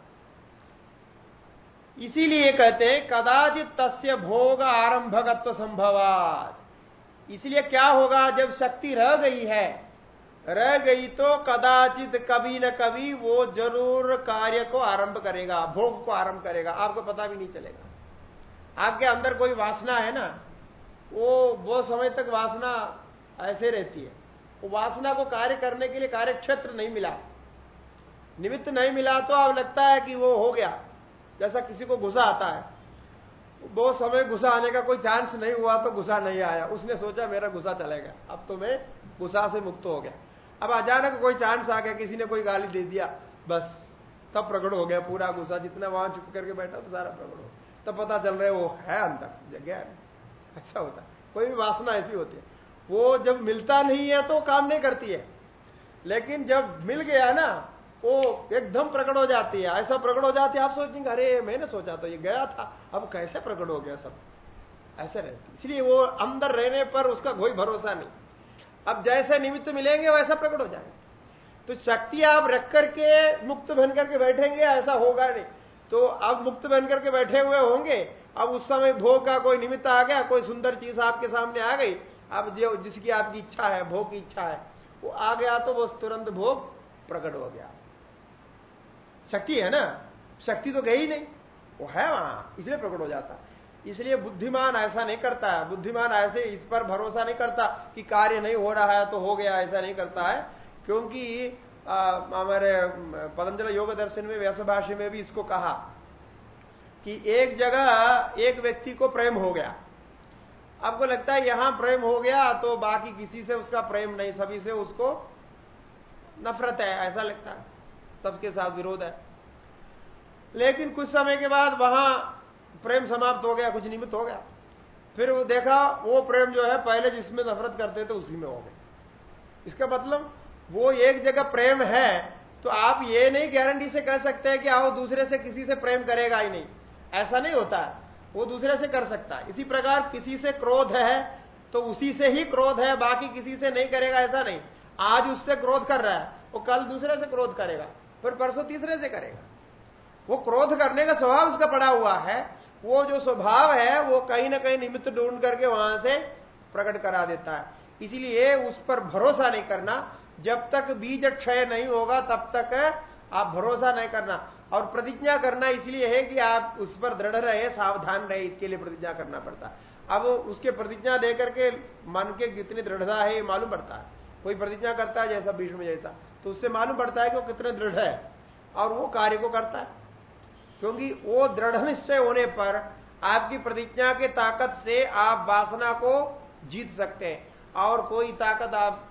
इसीलिए कहते हैं, कदाचित तस्य भोग आरंभकत्व संभवाद इसलिए क्या होगा, जब शक्ति रह गई है, रह गई तो कदाचित कभी न कभी वो ज़रूर कार्य को आरंभ करेगा, भोग को आरंभ करेगा, आपको पता भी नहीं चलेगा। आपके अंदर कोई वासना है ना, वो बहुत समय तक वासना ऐसे रहती है। वो वासना को कार्य करने के लिए कार्य क्षेत्र नहीं मिला। निमित्त नहीं मिला तो अब लगता है कि वो हो गया, जैसा किसी को गुस्सा आता है। बहुत समय गुस्सा आने का कोई चांस नहीं हुआ तो गुस्सा नहीं आया। उसने सोचा मेरा गुस्सा चलेगा अब तो मैं गुस्सा से मुक्त हो गया। अब अचानक कोई चांस आ गया, किसी ने कोई गाली दे दिया, बस। तब प्रकट हो गया पूरा गुस्सा। जितना वहाँ चुप करके बैठा तो सारा प्रकट हो तब पता चल रहा है वो है अंदर, जगह अच्छा होता कोई भी वासना ऐसी होती है। वो जब मिलता नहीं है तो काम नहीं करती है। लेकिन जब मिल गया ना वो एकदम प्रकट हो जाती है। ऐसा प्रकट हो जाती है, आप सोचेंगे, अरे, मैंने सोचा तो ये गया था। अब कैसे प्रकट हो गया सब? ऐसे रहती इसलिए वो अंदर रहने पर उसका कोई भरोसा नहीं। अब जैसे निमित्त मिलेंगे, वैसा प्रकट हो जाएँगे। तो शक्ति आप रख करके मुक्त बन करके बैठेंगे, ऐसा होगा नहीं। तो अब मुक्त बन करके बैठे हुए होंगे, अब उस समय भोग का कोई निमित्त आ गया, कोई सुंदर चीज़ आपके सामने आ गई, अब जो, जिसकी आपकी इच्छा है, भोग की इच्छा है, वो आ गया तो वो तुरंत भोग प्रकट हो गया। शक्ति है ना? शक्ति तो गई नहीं। वो है वहाँ, इसलिए प्रकट हो जाता। इसलिए बुद्धिमान ऐसा नहीं करता है। बुद्धिमान ऐसे इस पर भरोसा नहीं करता कि कार्य नहीं हो रहा है तो हो गया, ऐसा नहीं करता है। क्योंकि हमारे पतंजल योग दर्शन में, व्यास भाषा में भी इसको कहा कि एक जगह एक व्यक्ति को प्रेम हो गया। आपको लगता है यहाँ प्रेम हो गया तो बाकी किसी से उसका प्रेम नहीं, सभी से उसको नफरत है, ऐसा लगता है। सबके साथ विरोध है। लेकिन कुछ समय के बाद वहाँ प्रेम समाप्त हो गया, कुछ निमित्त हो गया। फिर वो देखा, वो प्रेम जो है, पहले जिसमें नफरत करते थे, उसी में हो गए। इसका मतलब वो एक जगह प्रेम है तो आप ये नहीं गारंटी से कह सकते हैं कि, आओ, दूसरे से किसी से प्रेम करेगा ही नहीं। ऐसा नहीं होता है। वो दूसरे से कर सकता है। इसी प्रकार किसी से क्रोध है तो उसी से ही क्रोध है, बाकी किसी से नहीं करेगा, ऐसा नहीं। आज उससे क्रोध कर रहा है, वो कल दूसरे से क्रोध करेगा। फिर परसों तीसरे से करेगा। वो क्रोध करने का स्वभाव उसका पड़ा हुआ है। वो जो स्वभाव है, वो कहीं ना कहीं निमित्त ढूंढ करके वहाँ से प्रकट करा देता है। इसलिए उस पर भरोसा नहीं करना। जब तक बीज क्षय नहीं होगा, तब तक आप भरोसा नहीं करना। और प्रतिज्ञा करना इसलिए है कि आप उस पर दृढ़ रहे, सावधान रहे, इसके लिए प्रतिज्ञा करना पड़ता। अब उसके प्रतिज्ञा देकर के मन के कितनी दृढ़ता है, ये मालूम पड़ता है। कोई प्रतिज्ञा करता है जैसा, भीष्म जैसा। तो उससे मालूम पड़ता है कि वो कितने दृढ़ है और वो कार्य को करता है। क्योंकि वो दृढ़ निश्चय होने पर आपकी प्रतिज्ञा के ताकत से आप वासना को जीत सकते हैं। और कोई ताकत आप,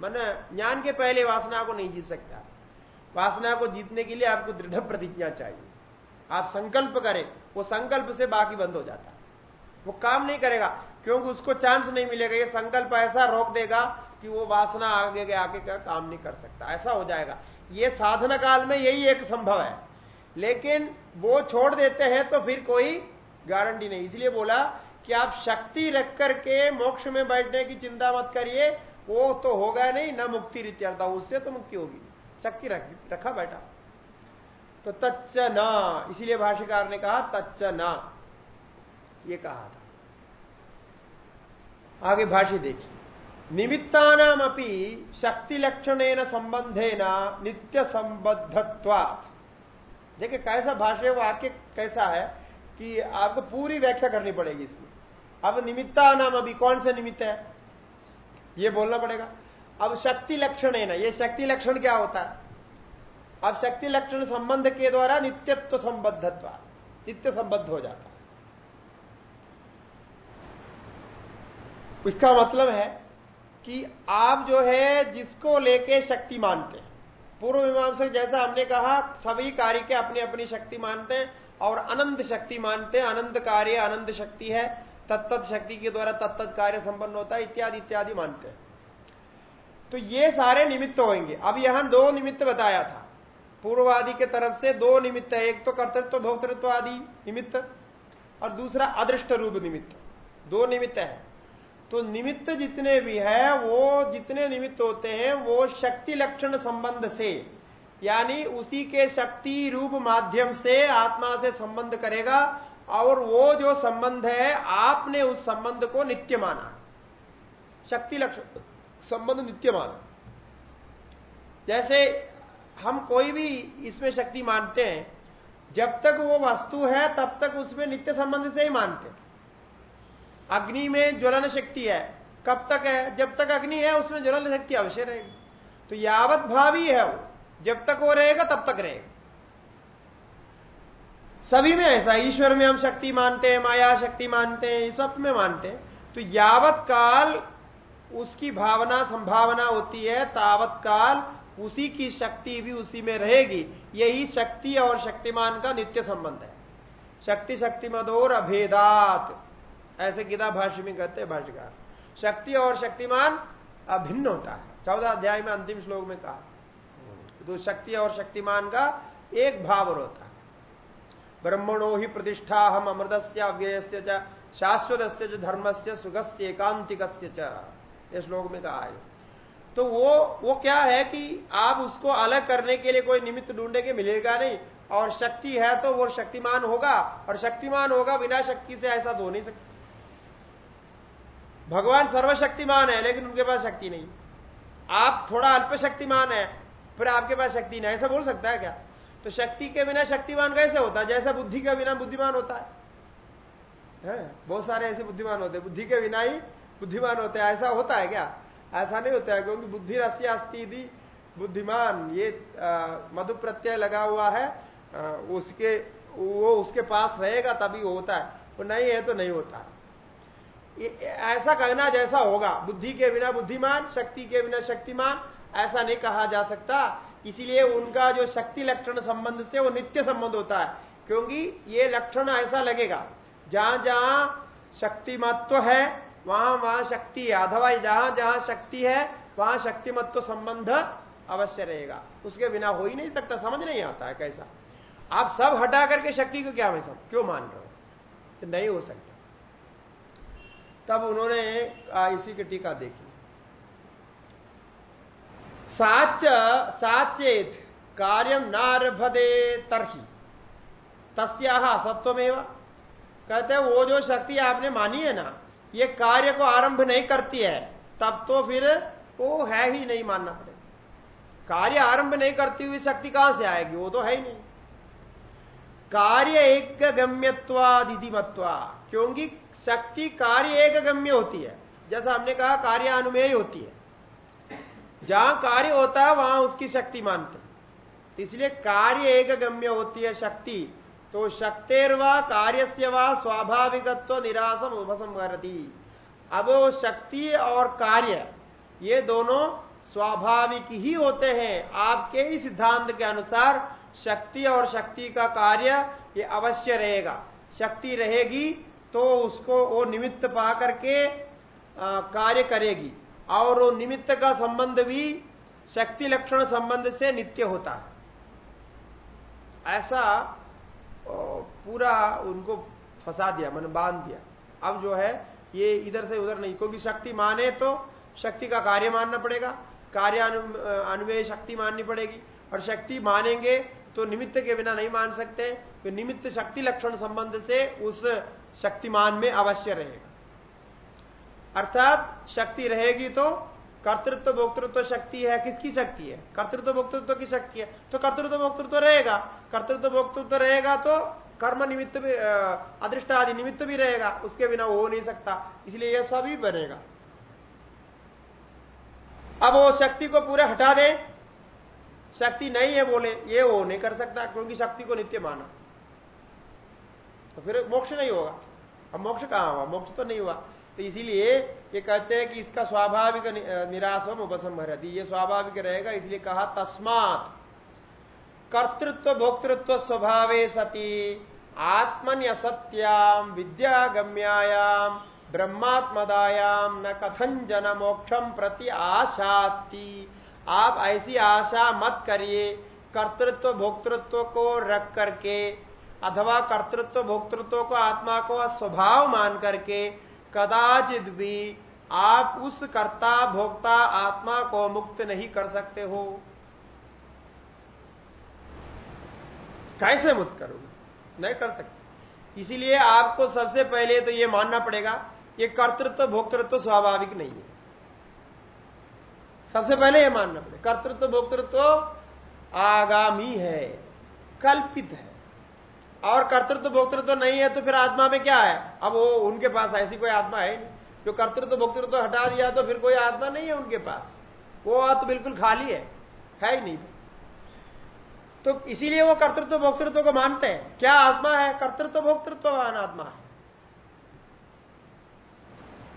मन ज्ञान के पहले वासना को नहीं जीत सकता। वासना को जीतने के लिए आपको दृढ़ प्रतिज्ञा चाहिए। आप संकल्प करें, वो संकल्प से बाकी बंद हो जाता। वो काम नहीं करेगा, क्योंकि उसको चांस नहीं मिलेगा। ये संकल्प ऐसा रोक देगा कि वो वासना आगे आगे का काम नहीं कर सकता। ऐसा हो जाएगा। ये साधना काल में यही एक संभव है। लेकिन वो छोड़ देते हैं तो फिर कोई गारंटी नहीं। इसलिए बोला कि आप शक्ति रख करके मोक्ष में बैठने की चिंता मत करिए। वो तो होगा नहीं, ना मुक्ति रित्यर्था उससे तो मुक्ति होगी। शक्ति रख, रखा बैठा। तो तच्च न, इसीलिए भाष्यकार ने कहा, तच्च न। ये कहा था। आगे भाष्य देखिए। निमित्तानाम अपनी शक्ति लक्षण संबंधे न नित्य संबद्धत्वा देखिए, कैसा भाष्य वाक्य कैसा है कि आपको पूरी व्याख्या करनी पड़ेगी इसमें। अब निमित्ता नाम अभी कौन से निमित्त है? ये बोलना पड़ेगा। अब शक्ति लक्षण है ना ये शक्ति लक्षण क्या होता है? अब शक्ति लक्षण संबंध के द्वारा नित्यत्व संबद्धत्व नित्य संबद्ध हो जाता है। इसका मतलब है कि आप जो है, जिसको लेके शक्ति मानते हैं। पूर्व मीमांसा जैसा हमने कहा, सभी कार्य के अपनी अपनी शक्ति मानते हैं और अनंत शक्ति मानते हैं। अनंत कार्य, अनंत शक्ति है। तत्त शक्ति के द्वारा तत्त कार्य संपन्न होता है, इत्यादि इत्यादि मानते हैं। तो ये सारे निमित्त होंगे। अब यहाँ दो निमित्त बताया था। पूर्ववादी के तरफ़ से दो निमित्त है। एक तो कर्तृत्व भोक्तृत्व आदि निमित्त और दूसरा अदृष्ट रूप निमित्त। दो निमित्त है। तो निमित्त जितने भी है, वो जितने निमित्त होते हैं, वो शक्ति लक्षण संबंध से, यानी उसी के शक्ति रूप माध्यम से आत्मा से संबंध करेगा, और वो जो संबंध है, आपने उस संबंध को नित्य माना। शक्ति लक्षण संबंध नित्य माना। जैसे हम कोई भी इसमें शक्ति मानते हैं, जब तक वो वस्तु है, तब तक उसमें नित्य संबंध से ही मानते हैं। अग्नि में ज्वलन शक्ति है। कब तक है? जब तक अग्नि है, उसमें ज्वलन शक्ति अवश्य रहेगी। तो यावत भावी है वो। जब तक वो रहेगा, तब तक रहेगा। सभी में ऐसा, ईश्वर में हम शक्ति मानते हैं, माया शक्ति मानते हैं सब में मानते हैं। तो यावत काल उसकी भावना, संभावना होती है, तावत काल उसी की शक्ति भी उसी में रहेगी। यही शक्ति और शक्तिमान का नित्य संबंध है। शक्ति, शक्तिमदोर अभेदात। ऐसे गीता भाष्य में कहते हैं भाष्यकार, शक्ति और शक्तिमान अभिन्न होता है। चौदह अध्याय में अंतिम श्लोक में कहा तो शक्ति और शक्तिमान का एक भाव होता है। ब्रह्मणो ही प्रतिष्ठा हम अमृत से अव्यय से शाश्वत से धर्म से सुख से एकांतिक श्लोक में कहा है। तो वो वो क्या है कि आप उसको अलग करने के लिए कोई निमित्त ढूंढे के मिलेगा नहीं, और शक्ति है तो वो शक्तिमान होगा, और शक्तिमान होगा बिना शक्ति से ऐसा तो हो नहीं सकता। भगवान सर्वशक्तिमान है लेकिन उनके पास शक्ति नहीं। आप थोड़ा अल्प शक्तिमान है फिर आपके पास शक्ति नहीं। ऐसा बोल सकता है क्या? तो शक्ति के बिना शक्तिमान कैसे होता है? जैसा बुद्धि के बिना बुद्धिमान होता है, है? बहुत सारे ऐसे बुद्धिमान होते हैं। बुद्धि के बिना ही बुद्धिमान होते हैं। ऐसा होता है क्या? ऐसा नहीं होता है क्योंकि बुद्धि रस्य अस्ती बुद्धिमान। ये मधु प्रत्यय लगा हुआ है। आ, उसके वो उसके पास रहेगा तभी होता है। वो नहीं है तो नहीं होता। ऐसा कहना जैसा होगा। बुद्धि के बिना बुद्धिमान, शक्ति के बिना शक्तिमान, ऐसा नहीं कहा जा सकता। इसीलिए उनका जो शक्ति लक्षण संबंध से वो नित्य संबंध होता है। क्योंकि ये लक्षण ऐसा लगेगा। जहाँ जहाँ शक्ति शक्तिमत्व है, वहाँ वहाँ शक्ति है। अथवा जहाँ जहाँ शक्ति है, वहाँ शक्तिमत्व संबंध अवश्य रहेगा। उसके बिना हो ही नहीं सकता। समझ नहीं आता है कैसा। आप सब हटा करके शक्ति को क्या मैं सब क्यों मान रहे हो? नहीं हो सकता। तब उन्होंने इसी की टीका देखी। साच साचेत कार्यम नारभदे तरही। तस्या असत्वमेव कहते हैं, वो जो शक्ति आपने मानी है ना, ये कार्य को आरंभ नहीं करती है, तब तो फिर वो है ही नहीं मानना पड़ेगा। कार्य आरंभ नहीं करती हुई शक्ति कहाँ से आएगी? वो तो है ही नहीं। कार्य एक गम्यत्वादिमत्वा क्योंकि शक्ति कार्य एक गम्य होती है। जैसा हमने कहा कार्य अनुमेय होती है। जहाँ कार्य होता है, वहाँ उसकी शक्ति मानते तो इसलिए कार्य एक गम्य होती है शक्ति। तो शक्तेरवा कार्य व स्वाभाविकत्व निराशम उपसंहरती अब शक्ति और कार्य, ये दोनों स्वाभाविक ही होते हैं। आपके ही सिद्धांत के अनुसार शक्ति और शक्ति का कार्य, ये अवश्य रहेगा। शक्ति रहेगी तो उसको वो निमित्त पा करके कार्य करेगी। और वो निमित्त का संबंध भी शक्ति लक्षण संबंध से नित्य होता है। ऐसा पूरा उनको फंसा दिया, मैंने बाँध दिया। अब जो है, ये इधर से उधर नहीं, क्योंकि शक्ति माने तो शक्ति का कार्य मानना पड़ेगा। कार्य अनुमेय शक्ति माननी पड़ेगी। और शक्ति मानेंगे तो निमित्त के बिना नहीं मान सकते। तो निमित्त शक्ति लक्षण संबंध से उस शक्तिमान में अवश्य रहेगा। अर्थात शक्ति रहेगी तो कर्तृत्व भोक्तृत्व शक्ति है, किसकी शक्ति है? कर्तृत्व भोक्तृत्व की शक्ति है। तो कर्तृत्व भोक्तृत्व रहेगा। कर्तृत्व भोक्तृत्व रहेगा तो कर्म निमित्त भी अदृष्ट आदि निमित्त भी रहेगा। उसके बिना हो नहीं सकता। इसलिए यह सभी बनेगा। अब वो शक्ति को पूरे हटा दे। शक्ति नहीं है बोले, ये वो नहीं कर सकता, क्योंकि शक्ति को नित्य माना। तो फिर मोक्ष नहीं होगा। अब मोक्ष कहाँ हुआ? मोक्ष तो नहीं हुआ। तो इसीलिए ये कहते हैं कि इसका स्वाभाविक निराशम उपसंहरती ये स्वाभाविक रहेगा, इसलिए कहा तस्मात। कर्तृत्व, भोक्तृत्व स्वभावे सती। आत्मन्य सत्याम विद्यागम्यायाम ब्रह्मात्मदायाम न कथन जन मोक्षम प्रति आशास्ती। आप ऐसी आशा मत करिए, कर्तृत्व, भोक्तृत्व को रख करके अथवा कर्तृत्व, भोक्तृत्व को, आत्मा को स्वभाव मान करके कदाचित भी आप उस कर्ता, भोक्ता, आत्मा को मुक्त नहीं कर सकते हो। कैसे मुक्त करोगे? नहीं कर सकते। इसीलिए आपको सबसे पहले तो यह मानना पड़ेगा, ये कर्तृत्व, भोक्तृत्व स्वाभाविक नहीं है। सबसे पहले यह मानना पड़ेगा, कर्तृत्व, भोक्तृत्व आगामी है, कल्पित है। और कर्तृत्व भोक्तृत्व नहीं है तो फिर आत्मा में क्या है? अब वो उनके पास ऐसी कोई आत्मा है नहीं। जो कर्तृत्व भोक्तृत्व हटा दिया तो फिर कोई आत्मा नहीं है उनके पास। वो तो बिल्कुल खाली है है ही नहीं। तो इसीलिए वो कर्तृत्व भोक्तृत्व को मानते हैं। क्या आत्मा है? कर्तृत्व भोक्तृत्ववान आत्मा है।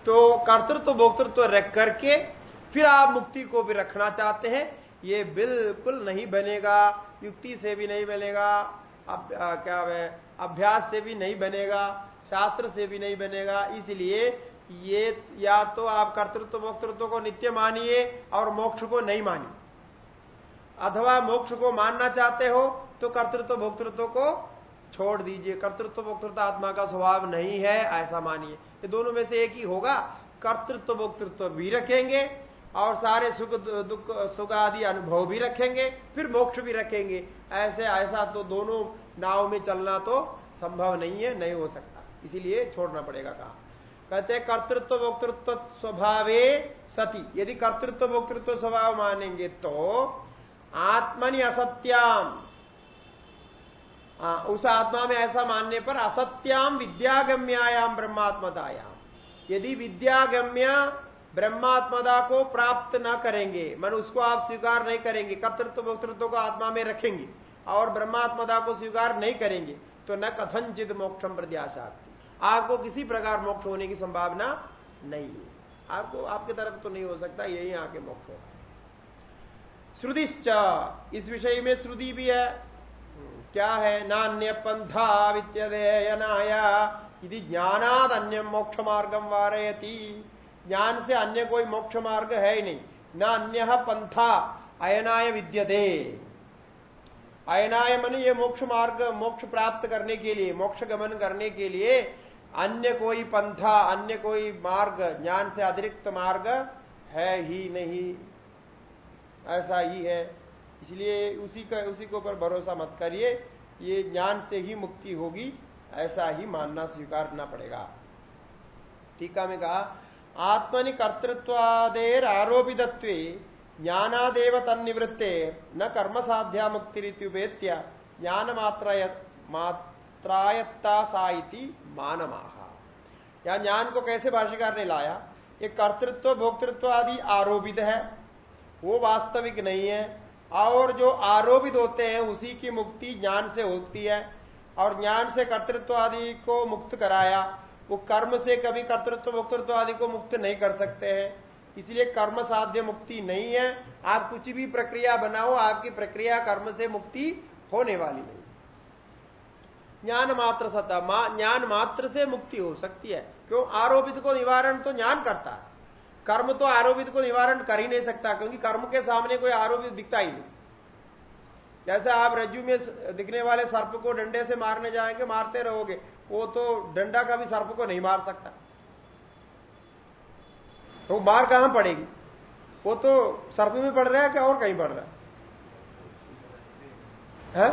तो कर्तृत्व भोक्तृत्व रख करके फिर आप मुक्ति को भी रखना चाहते हैं, ये बिल्कुल नहीं बनेगा, युक्ति से भी नहीं बनेगा। अब क्या है, अभ्यास से भी नहीं बनेगा, शास्त्र से भी नहीं बनेगा, इसलिए ये, या तो आप कर्तृत्व वक्तृत्व को नित्य मानिए और मोक्ष को नहीं मानिए। अथवा मोक्ष को मानना चाहते हो तो कर्तृत्व भोक्तृत्व को छोड़ दीजिए। कर्तृत्व भोक्तृत्व आत्मा का स्वभाव नहीं है, ऐसा मानिए। ये दोनों में से एक ही होगा। कर्तृत्व भोक्तृत्व भी रखेंगे और सारे सुख, दुख सुख आदि अनुभव भी रखेंगे, फिर मोक्ष भी रखेंगे। ऐसे, ऐसा तो दोनों नाव में चलना तो संभव नहीं है नहीं हो सकता। इसीलिए छोड़ना पड़ेगा कहा। कहते हैं कर्तृत्व वक्तृत्व स्वभावे सती। यदि कर्तृत्व वक्तृत्व स्वभाव मानेंगे तो आत्मनि असत्याम। आ, उस आत्मा में ऐसा मानने पर असत्याम विद्यागम्यायाम ब्रह्मात्मतायाम यदि विद्यागम्य ब्रह्मात्मदा को प्राप्त न करेंगे मन उसको आप स्वीकार नहीं करेंगे कर्तृत्व वक्तृत्व को आत्मा में रखेंगे और ब्रह्मात्मदा को स्वीकार नहीं करेंगे तो न कथनचित मोक्षम प्रत्याशाक्ति आपको किसी प्रकार मोक्ष होने की संभावना नहीं है। आपको, आपकी तरफ़ तो नहीं हो सकता, यही आके मोक्ष होगा। श्रुतिश्च, इस विषय में श्रुति भी है। क्या है? नान्य पंथा विद्यनाया यदि ज्ञानाद अन्य मोक्ष मार्गम वारयती। ज्ञान से अन्य कोई मोक्ष मार्ग है ही नहीं। न अन्य पंथा अयनाय विद्यते। अयनाय मन ये मोक्ष मार्ग, मोक्ष प्राप्त करने के लिए, मोक्ष गमन करने के लिए अन्य कोई पंथा, अन्य कोई मार्ग, ज्ञान से अतिरिक्त मार्ग है ही नहीं। ऐसा ही है। इसलिए उसी का, उसी के ऊपर भरोसा मत करिए। ये ज्ञान से ही मुक्ति होगी, ऐसा ही मानना, स्वीकारना पड़ेगा। टीका में कहा, आत्मनि कर्तृत्वादेर आरोपितत्व ज्ञानादेव तन्निवृत्ते, न कर्म साध्या मुक्ति उपेत्य ज्ञान मात्रायत्ता साइति मानमाहा या ज्ञान को कैसे भाष्यकार ने लाया? ये कर्तृत्व, भोक्तृत्व आदि आरोपित है। वो वास्तविक नहीं है। और जो आरोपित होते हैं, उसी की मुक्ति ज्ञान से होती है। और ज्ञान से कर्तृत्व आदि को मुक्त कराया, वो कर्म से कभी कर्तृत्व, भोक्तृत्व आदि को मुक्त नहीं कर सकते हैं। इसलिए कर्म साध्य मुक्ति नहीं है। आप कुछ भी प्रक्रिया बनाओ, आपकी प्रक्रिया कर्म से मुक्ति होने वाली नहीं। ज्ञान मात्र सत्ता ज्ञान मात्र से मुक्ति हो सकती है। क्यों? आरोपित को निवारण तो ज्ञान करता है। कर्म तो आरोपित को निवारण कर ही नहीं सकता, क्योंकि कर्म के सामने कोई आरोपित दिखता ही नहीं। जैसे आप रज्जू में दिखने वाले सर्प को डंडे से मारने जाएँगे, मारते रहोगे, वो तो डंडा का भी सर्प को नहीं मार सकता। तो मार कहाँ पड़ेगी? वो तो सर्प में पड़ रहा है क्या और कहीं पड़ रहा है?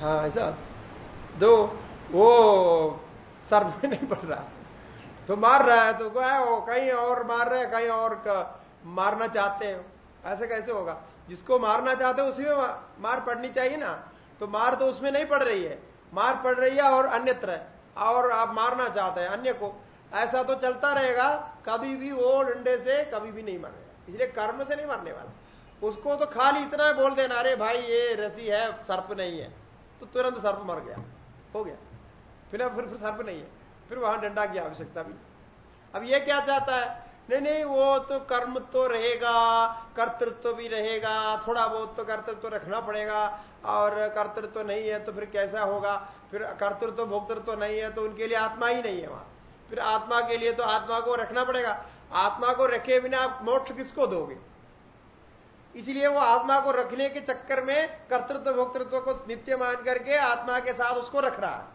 हाँ? ऐसा। दो वो सर्प में नहीं पड़ रहा। तो मार रहा है तो क्या वो कहीं और मार रहे हैं कहीं और का, मारना चाहते हैं। ऐसे कैसे होगा? जिसको मारना चाहते हैं उसी में मार पड़नी चाहिए ना। तो मार तो उसमें नहीं पड़ रही है। मार पड़ रही है और अन्यत्र और आप मारना चाहते हैं अन्य को। ऐसा तो चलता रहेगा कभी भी वो डंडे से कभी भी नहीं मरेगा इसलिए कर्म से नहीं मरने वाला। उसको तो खाली इतना बोल देना अरे भाई ये रसी है सर्प नहीं है। तो तुरंत सर्प मर गया। हो गया। फिर फिर, सर्प नहीं है। फिर वहाँ डंडा की आवश्यकता भी अब ये क्या चाहता है? नहीं नहीं वो तो कर्म तो रहेगा कर्तृत्व भी रहेगा थोड़ा बहुत तो कर्तृत्व रखना पड़ेगा। और कर्तृत्व नहीं है तो फिर कैसा होगा? फिर कर्तृत्व भोक्तृत्व नहीं है तो उनके लिए आत्मा ही नहीं है वहाँ। फिर आत्मा के लिए तो आत्मा को रखना पड़ेगा। आत्मा को रखे बिना आप मोक्ष किसको दोगे? इसलिए वो आत्मा को रखने के चक्कर में कर्तृत्व, भोक्तृत्व को नित्य मान करके आत्मा के साथ उसको रख रहा है।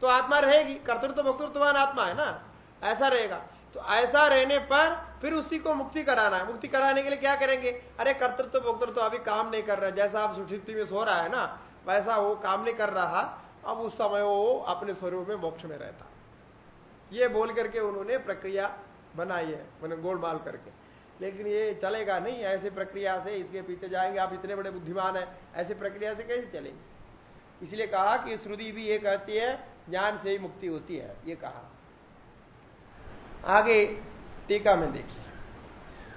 तो आत्मा रहेगी। कर्तृत्व, भोक्तृत्ववान आत्मा है ना? ऐसा रहेगा। तो ऐसा रहने पर फिर उसी को मुक्ति कराना है। मुक्ति कराने के लिए क्या करेंगे? अरे कर्तृत्व, भोक्तृत्व अभी काम नहीं कर रहा जैसा आप सुषिप्ति में सो रहा है ना, वैसा वो काम नहीं कर रहा। अब उस समय वो अपने स्वरूप में मोक्ष में रहता। ये बोल करके उन्होंने प्रक्रिया बनाई है, मैंने गोलमाल करके। लेकिन ये चलेगा नहीं, ऐसी प्रक्रिया से इसके पीछे जाएँगे, आप इतने बड़े बुद्धिमान है, ऐसी प्रक्रिया से कैसे चलेंगे? इसलिए कहा कि श्रुति भी ये कहती है, ज्ञान से ही मुक्ति होती है, ये कहा। आगे टीका में देखिए।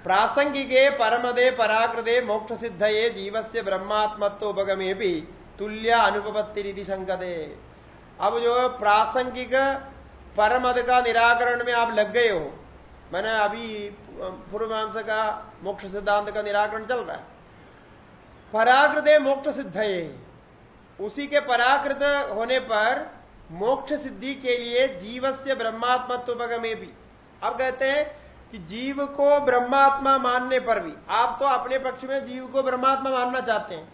प्रासंगिके परमदे पराकृदे मोक्ष सिद्ध ये जीव से ब्रह्मात्मत्व उपगमे भी तुल्य अनुपत्ति शंकदे अब जो प्रासंगिक परमद का निराकरण में आप लग गए हो। मैंने अभी पूर्वांश का मोक्ष सिद्धांत का निराकरण चल रहा है। पराकृत मोक्ष सिद्ध उसी के पराकृत होने पर मोक्ष सिद्धि के लिए जीव से ब्रह्मात्मत्व में भी। अब कहते हैं कि जीव को ब्रह्मात्मा मानने पर भी। आप तो अपने पक्ष में जीव को ब्रह्मात्मा मानना चाहते हैं।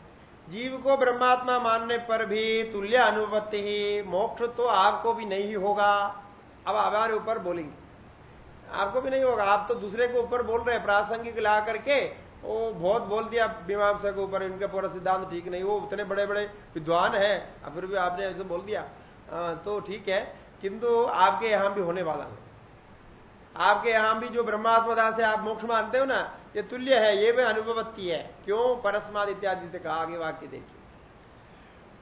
जीव को ब्रह्मात्मा मानने पर भी तुल्य अनुपत्ति ही। मोक्ष तो आपको भी नहीं होगा। अब हमारे ऊपर बोलेंगे। आपको भी नहीं होगा। आप तो दूसरे के ऊपर बोल रहे हैं प्रासंगिक ला करके वो बहुत बोल दिया मीमांसा के ऊपर इनका पूरा सिद्धांत ठीक नहीं वो उतने बड़े बड़े विद्वान है फिर भी आपने ऐसे बोल दिया। आ, तो ठीक है किंतु आपके यहाँ भी होने वाला है। आपके यहाँ भी जो ब्रह्मात्मदा से आप मोक्ष मानते हो ना ये तुल्य है ये भी अनुभवत्ती है। क्यों? परस्माद इत्यादि से कहा आगे वाक्य देखिए।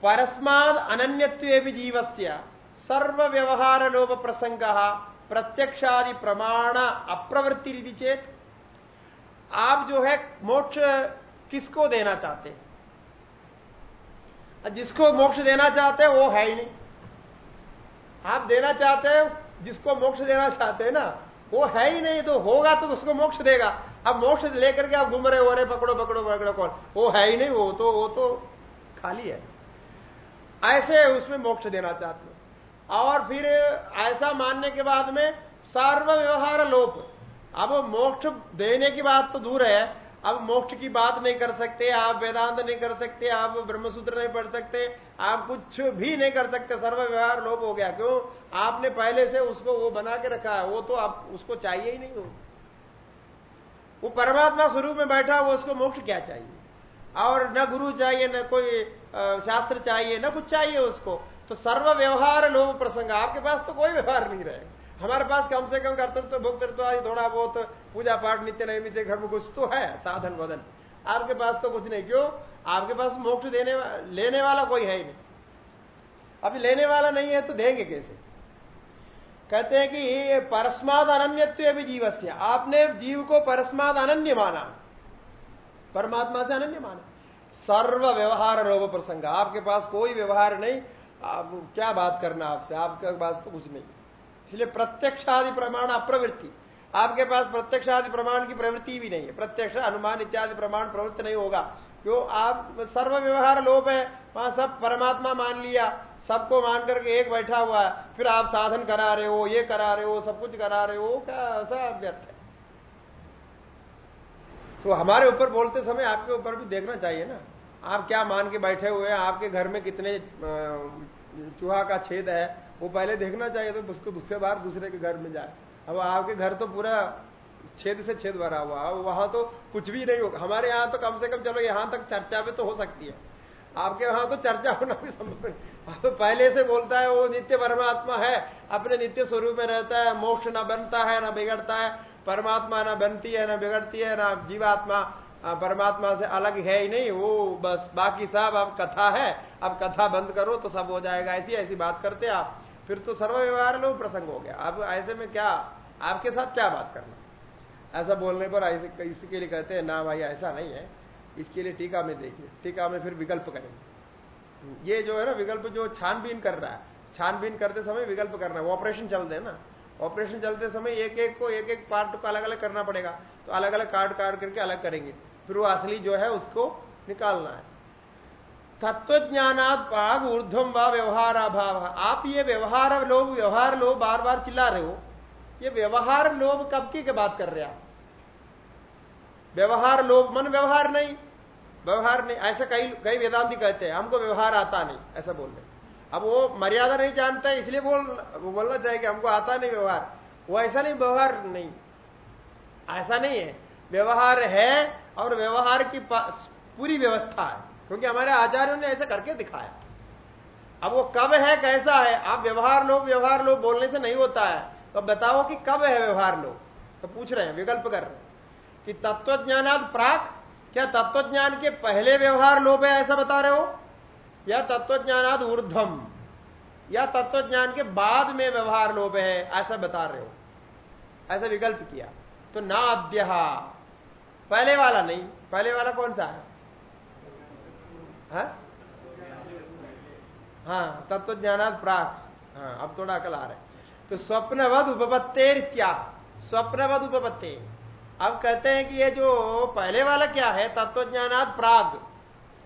परस्माद अनन्यत्व जीवस्य। सर्व व्यवहार लोभ प्रसंग प्रत्यक्षादि प्रमाण अप्रवृत्ति रिधि चेत आप जो है मोक्ष किसको देना चाहते हैं? जिसको मोक्ष देना चाहते हैं वो है ही नहीं। आप देना चाहते हैं, जिसको मोक्ष देना चाहते हैं ना, वो है ही नहीं तो होगा तो उसको मोक्ष देगा। अब मोक्ष लेकर के आप घूम रहे हो रहे पकड़ो पकड़ो पकड़ो, कौन? वो है ही नहीं, वो तो वो तो खाली है। ऐसे उसमें मोक्ष देना चाहते और फिर ऐसा मानने के बाद में सर्व व्यवहार लोप। अब मोक्ष देने की बात तो दूर है। अब मोक्ष की बात नहीं कर सकते, आप वेदांत नहीं कर सकते, आप ब्रह्मसूत्र नहीं पढ़ सकते, आप कुछ भी नहीं कर सकते सर्व व्यवहार लोप हो गया। क्यों? आपने पहले से उसको वो बना के रखा है, वो तो आप, उसको चाहिए ही नहीं हो। वो परमात्मा स्वरूप में बैठा, वो उसको मोक्ष क्या चाहिए? और न गुरु चाहिए, न कोई शास्त्र चाहिए, न कुछ चाहिए उसको। तो सर्व व्यवहार लोभ प्रसंग, आपके पास तो कोई व्यवहार नहीं रहेगा हमारे पास कम से कम कर्तृत्व, भोक्तृत्व, आदि थोड़ा बहुत, पूजा पाठ, नित्य नैमित घर में कुछ तो है, साधन, वदन। आपके पास तो कुछ नहीं। क्यों? आपके पास मोक्ष देने लेने वाला कोई है ही नहीं। अभी लेने वाला नहीं है तो देंगे कैसे? कहते हैं कि परस्माद अनन्यत्व भी जीवस्य। आपने जीव को परस्माद अनन्य माना। परमात्मा से अनन्य माना। सर्व व्यवहार रोग प्रसंग। आपके पास कोई व्यवहार नहीं। आप क्या बात करना आपसे? आपके पास तो कुछ नहीं। इसलिए प्रत्यक्ष आदि प्रमाण अप्रवृत्ति। आपके पास प्रत्यक्ष आदि प्रमाण की प्रवृत्ति भी नहीं है। प्रत्यक्ष अनुमान इत्यादि प्रमाण प्रवृत्ति नहीं होगा। क्यों? आप सर्व व्यवहार लोभ है। वहाँ सब परमात्मा मान लिया। सबको मान करके एक बैठा हुआ है। फिर आप साधन करा रहे हो, ये करा रहे हो, सब कुछ करा रहे हो क्या ऐसा व्यर्थ है? तो हमारे ऊपर बोलते समय आपके ऊपर भी देखना चाहिए ना। आप क्या मान के बैठे हुए हैं? आपके घर में कितने चूहा का छेद है, वो पहले देखना चाहिए तो उसको दूसरे बार दूसरे के घर में जाए। अब आपके घर तो पूरा छेद से छेद भरा हुआ है वहाँ तो कुछ भी नहीं होगा। हमारे यहाँ तो कम से कम चलो, यहाँ तक चर्चा भी तो हो सकती है। आपके वहाँ तो चर्चा होना भी संभव नहीं। तो पहले से बोलता है, वो नित्य परमात्मा है, अपने नित्य स्वरूप में रहता है, मोक्ष ना बनता है, ना बिगड़ता है, परमात्मा ना बनती है, ना बिगड़ती है, ना जीवात्मा परमात्मा से अलग है ही नहीं, वो बस बाकी सब अब कथा है। अब कथा बंद करो तो सब हो जाएगा। ऐसी ऐसी बात करते आप। फिर तो सर्व व्यवहार लो, प्रसंग हो गया। अब ऐसे में क्या, आपके साथ क्या बात करना? ऐसा बोलने पर इसके लिए कहते हैं, ना भाई, ऐसा नहीं है। इसके लिए टीका में देखिए। टीका में फिर विकल्प करेंगे। ये जो है ना, विकल्प जो छानबीन कर रहा है। छानबीन करते समय विकल्प करना है। ऑपरेशन चलते हैं ना। ऑपरेशन चलते समय एक एक को एक एक पार्ट को अलग अलग करना पड़ेगा। तो अलग अलग कार्ड कार्ड करके अलग करेंगे। फिर वो असली जो है उसको निकालना है। तत्वज्ञानात पाग ऊर्धम व व्यवहार अभाव आप ये व्यवहार लोग व्यवहार लोग बार बार चिल्ला रहे हो, ये व्यवहार लोभ कब की के बात कर रहे आप। व्यवहार लोभ, मन व्यवहार नहीं। व्यवहार नहीं, ऐसा कई कई वेदांति कहते हैं, हमको व्यवहार आता नहीं, ऐसा बोल रहे अब वो मर्यादा नहीं जानता इसलिए बोल, बोलना चाहिए कि हमको आता नहीं व्यवहार। वो ऐसा नहीं, व्यवहार नहीं। ऐसा नहीं है। व्यवहार है और व्यवहार की पूरी व्यवस्था है। क्योंकि हमारे आचार्यों ने ऐसा करके दिखाया। अब वो कब है, कैसा है? आप व्यवहार लो व्यवहार लो, बोलने से नहीं होता है। तो बताओ कि कब है व्यवहार लो? तो पूछ रहे हैं, विकल्प कर रहे हैं कि तत्वज्ञानाद प्राक, क्या तत्वज्ञान के पहले व्यवहार लोभ है ऐसा बता रहे हो? या तत्वज्ञानाद ऊर्धम या तत्वज्ञान के बाद में व्यवहार लोभ है ऐसा बता रहे हो? ऐसा विकल्प किया। तो ना अद्य पहले वाला नहीं पहले वाला कौन सा है? हाँ, हाँ तत्व ज्ञानात प्राक। हाँ अब थोड़ा अकल आ रहा है। तो स्वप्नवद उपपत्तेर क्या? स्वप्नवद उपपत्ते अब कहते हैं कि ये जो पहले वाला क्या है? तत्वज्ञानात प्राग।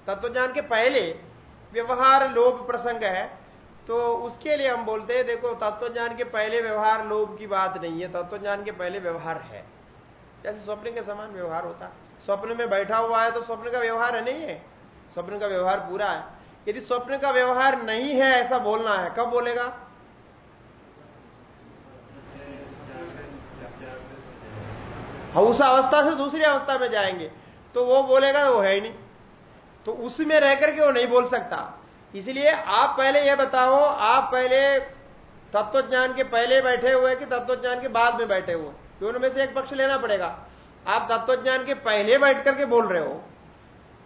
तत्वज्ञान के पहले व्यवहार लोभ प्रसंग है तो उसके लिए हम बोलते हैं देखो तत्वज्ञान के पहले व्यवहार लोभ की बात नहीं है तत्वज्ञान के पहले व्यवहार है। जैसे स्वप्न के समान व्यवहार होता स्वप्न में बैठा हुआ है तो स्वप्न का व्यवहार है नहीं है। स्वप्न का व्यवहार पूरा है। यदि स्वप्न का व्यवहार नहीं है, ऐसा बोलना है, कब बोलेगा? हाँ उस अवस्था से दूसरी अवस्था में जाएँगे। तो वो बोलेगा, वो है ही नहीं। तो उसमें रह करके वो नहीं बोल सकता। इसलिए आप पहले ये बताओ, आप पहले तत्वज्ञान के पहले बैठे हुए कि तत्वज्ञान के बाद में बैठे हुए दोनों में से एक पक्ष लेना पड़ेगा। आप तत्वज्ञान के पहले बैठ करके बोल रहे हो,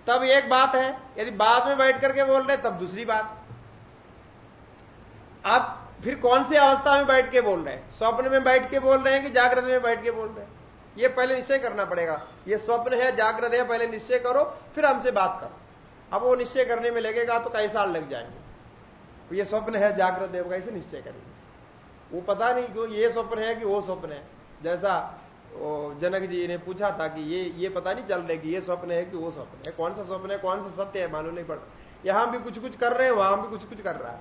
तब एक बात है, यदि बाद में बैठ करके बोल रहे तब दूसरी बात। आप फिर कौन सी अवस्था में बैठ के बोल रहे हैं? स्वप्न में बैठ के बोल रहे हैं कि जागृत में बैठ के बोल रहे हैं? ये पहले निश्चय करना पड़ेगा। ये स्वप्न है, जागृत है, पहले निश्चय करो, फिर हमसे बात करो। अब वो निश्चय करने में लगेगा तो कई साल लग जाएँगे। ये स्वप्न है, जागृत है कैसे निश्चय करेंगे? वो पता नहीं क्यों ये स्वप्न है कि वो स्वप्न है। जैसा जनक जी ने पूछा था कि ये ये पता नहीं चल रहा कि ये स्वप्न है कि वो स्वप्न है। कौन सा स्वप्न है, कौन सा सत्य है, मालूम नहीं पड़ता। यहाँ भी कुछ कुछ कर रहे हैं, वहाँ भी कुछ कुछ कर रहा है।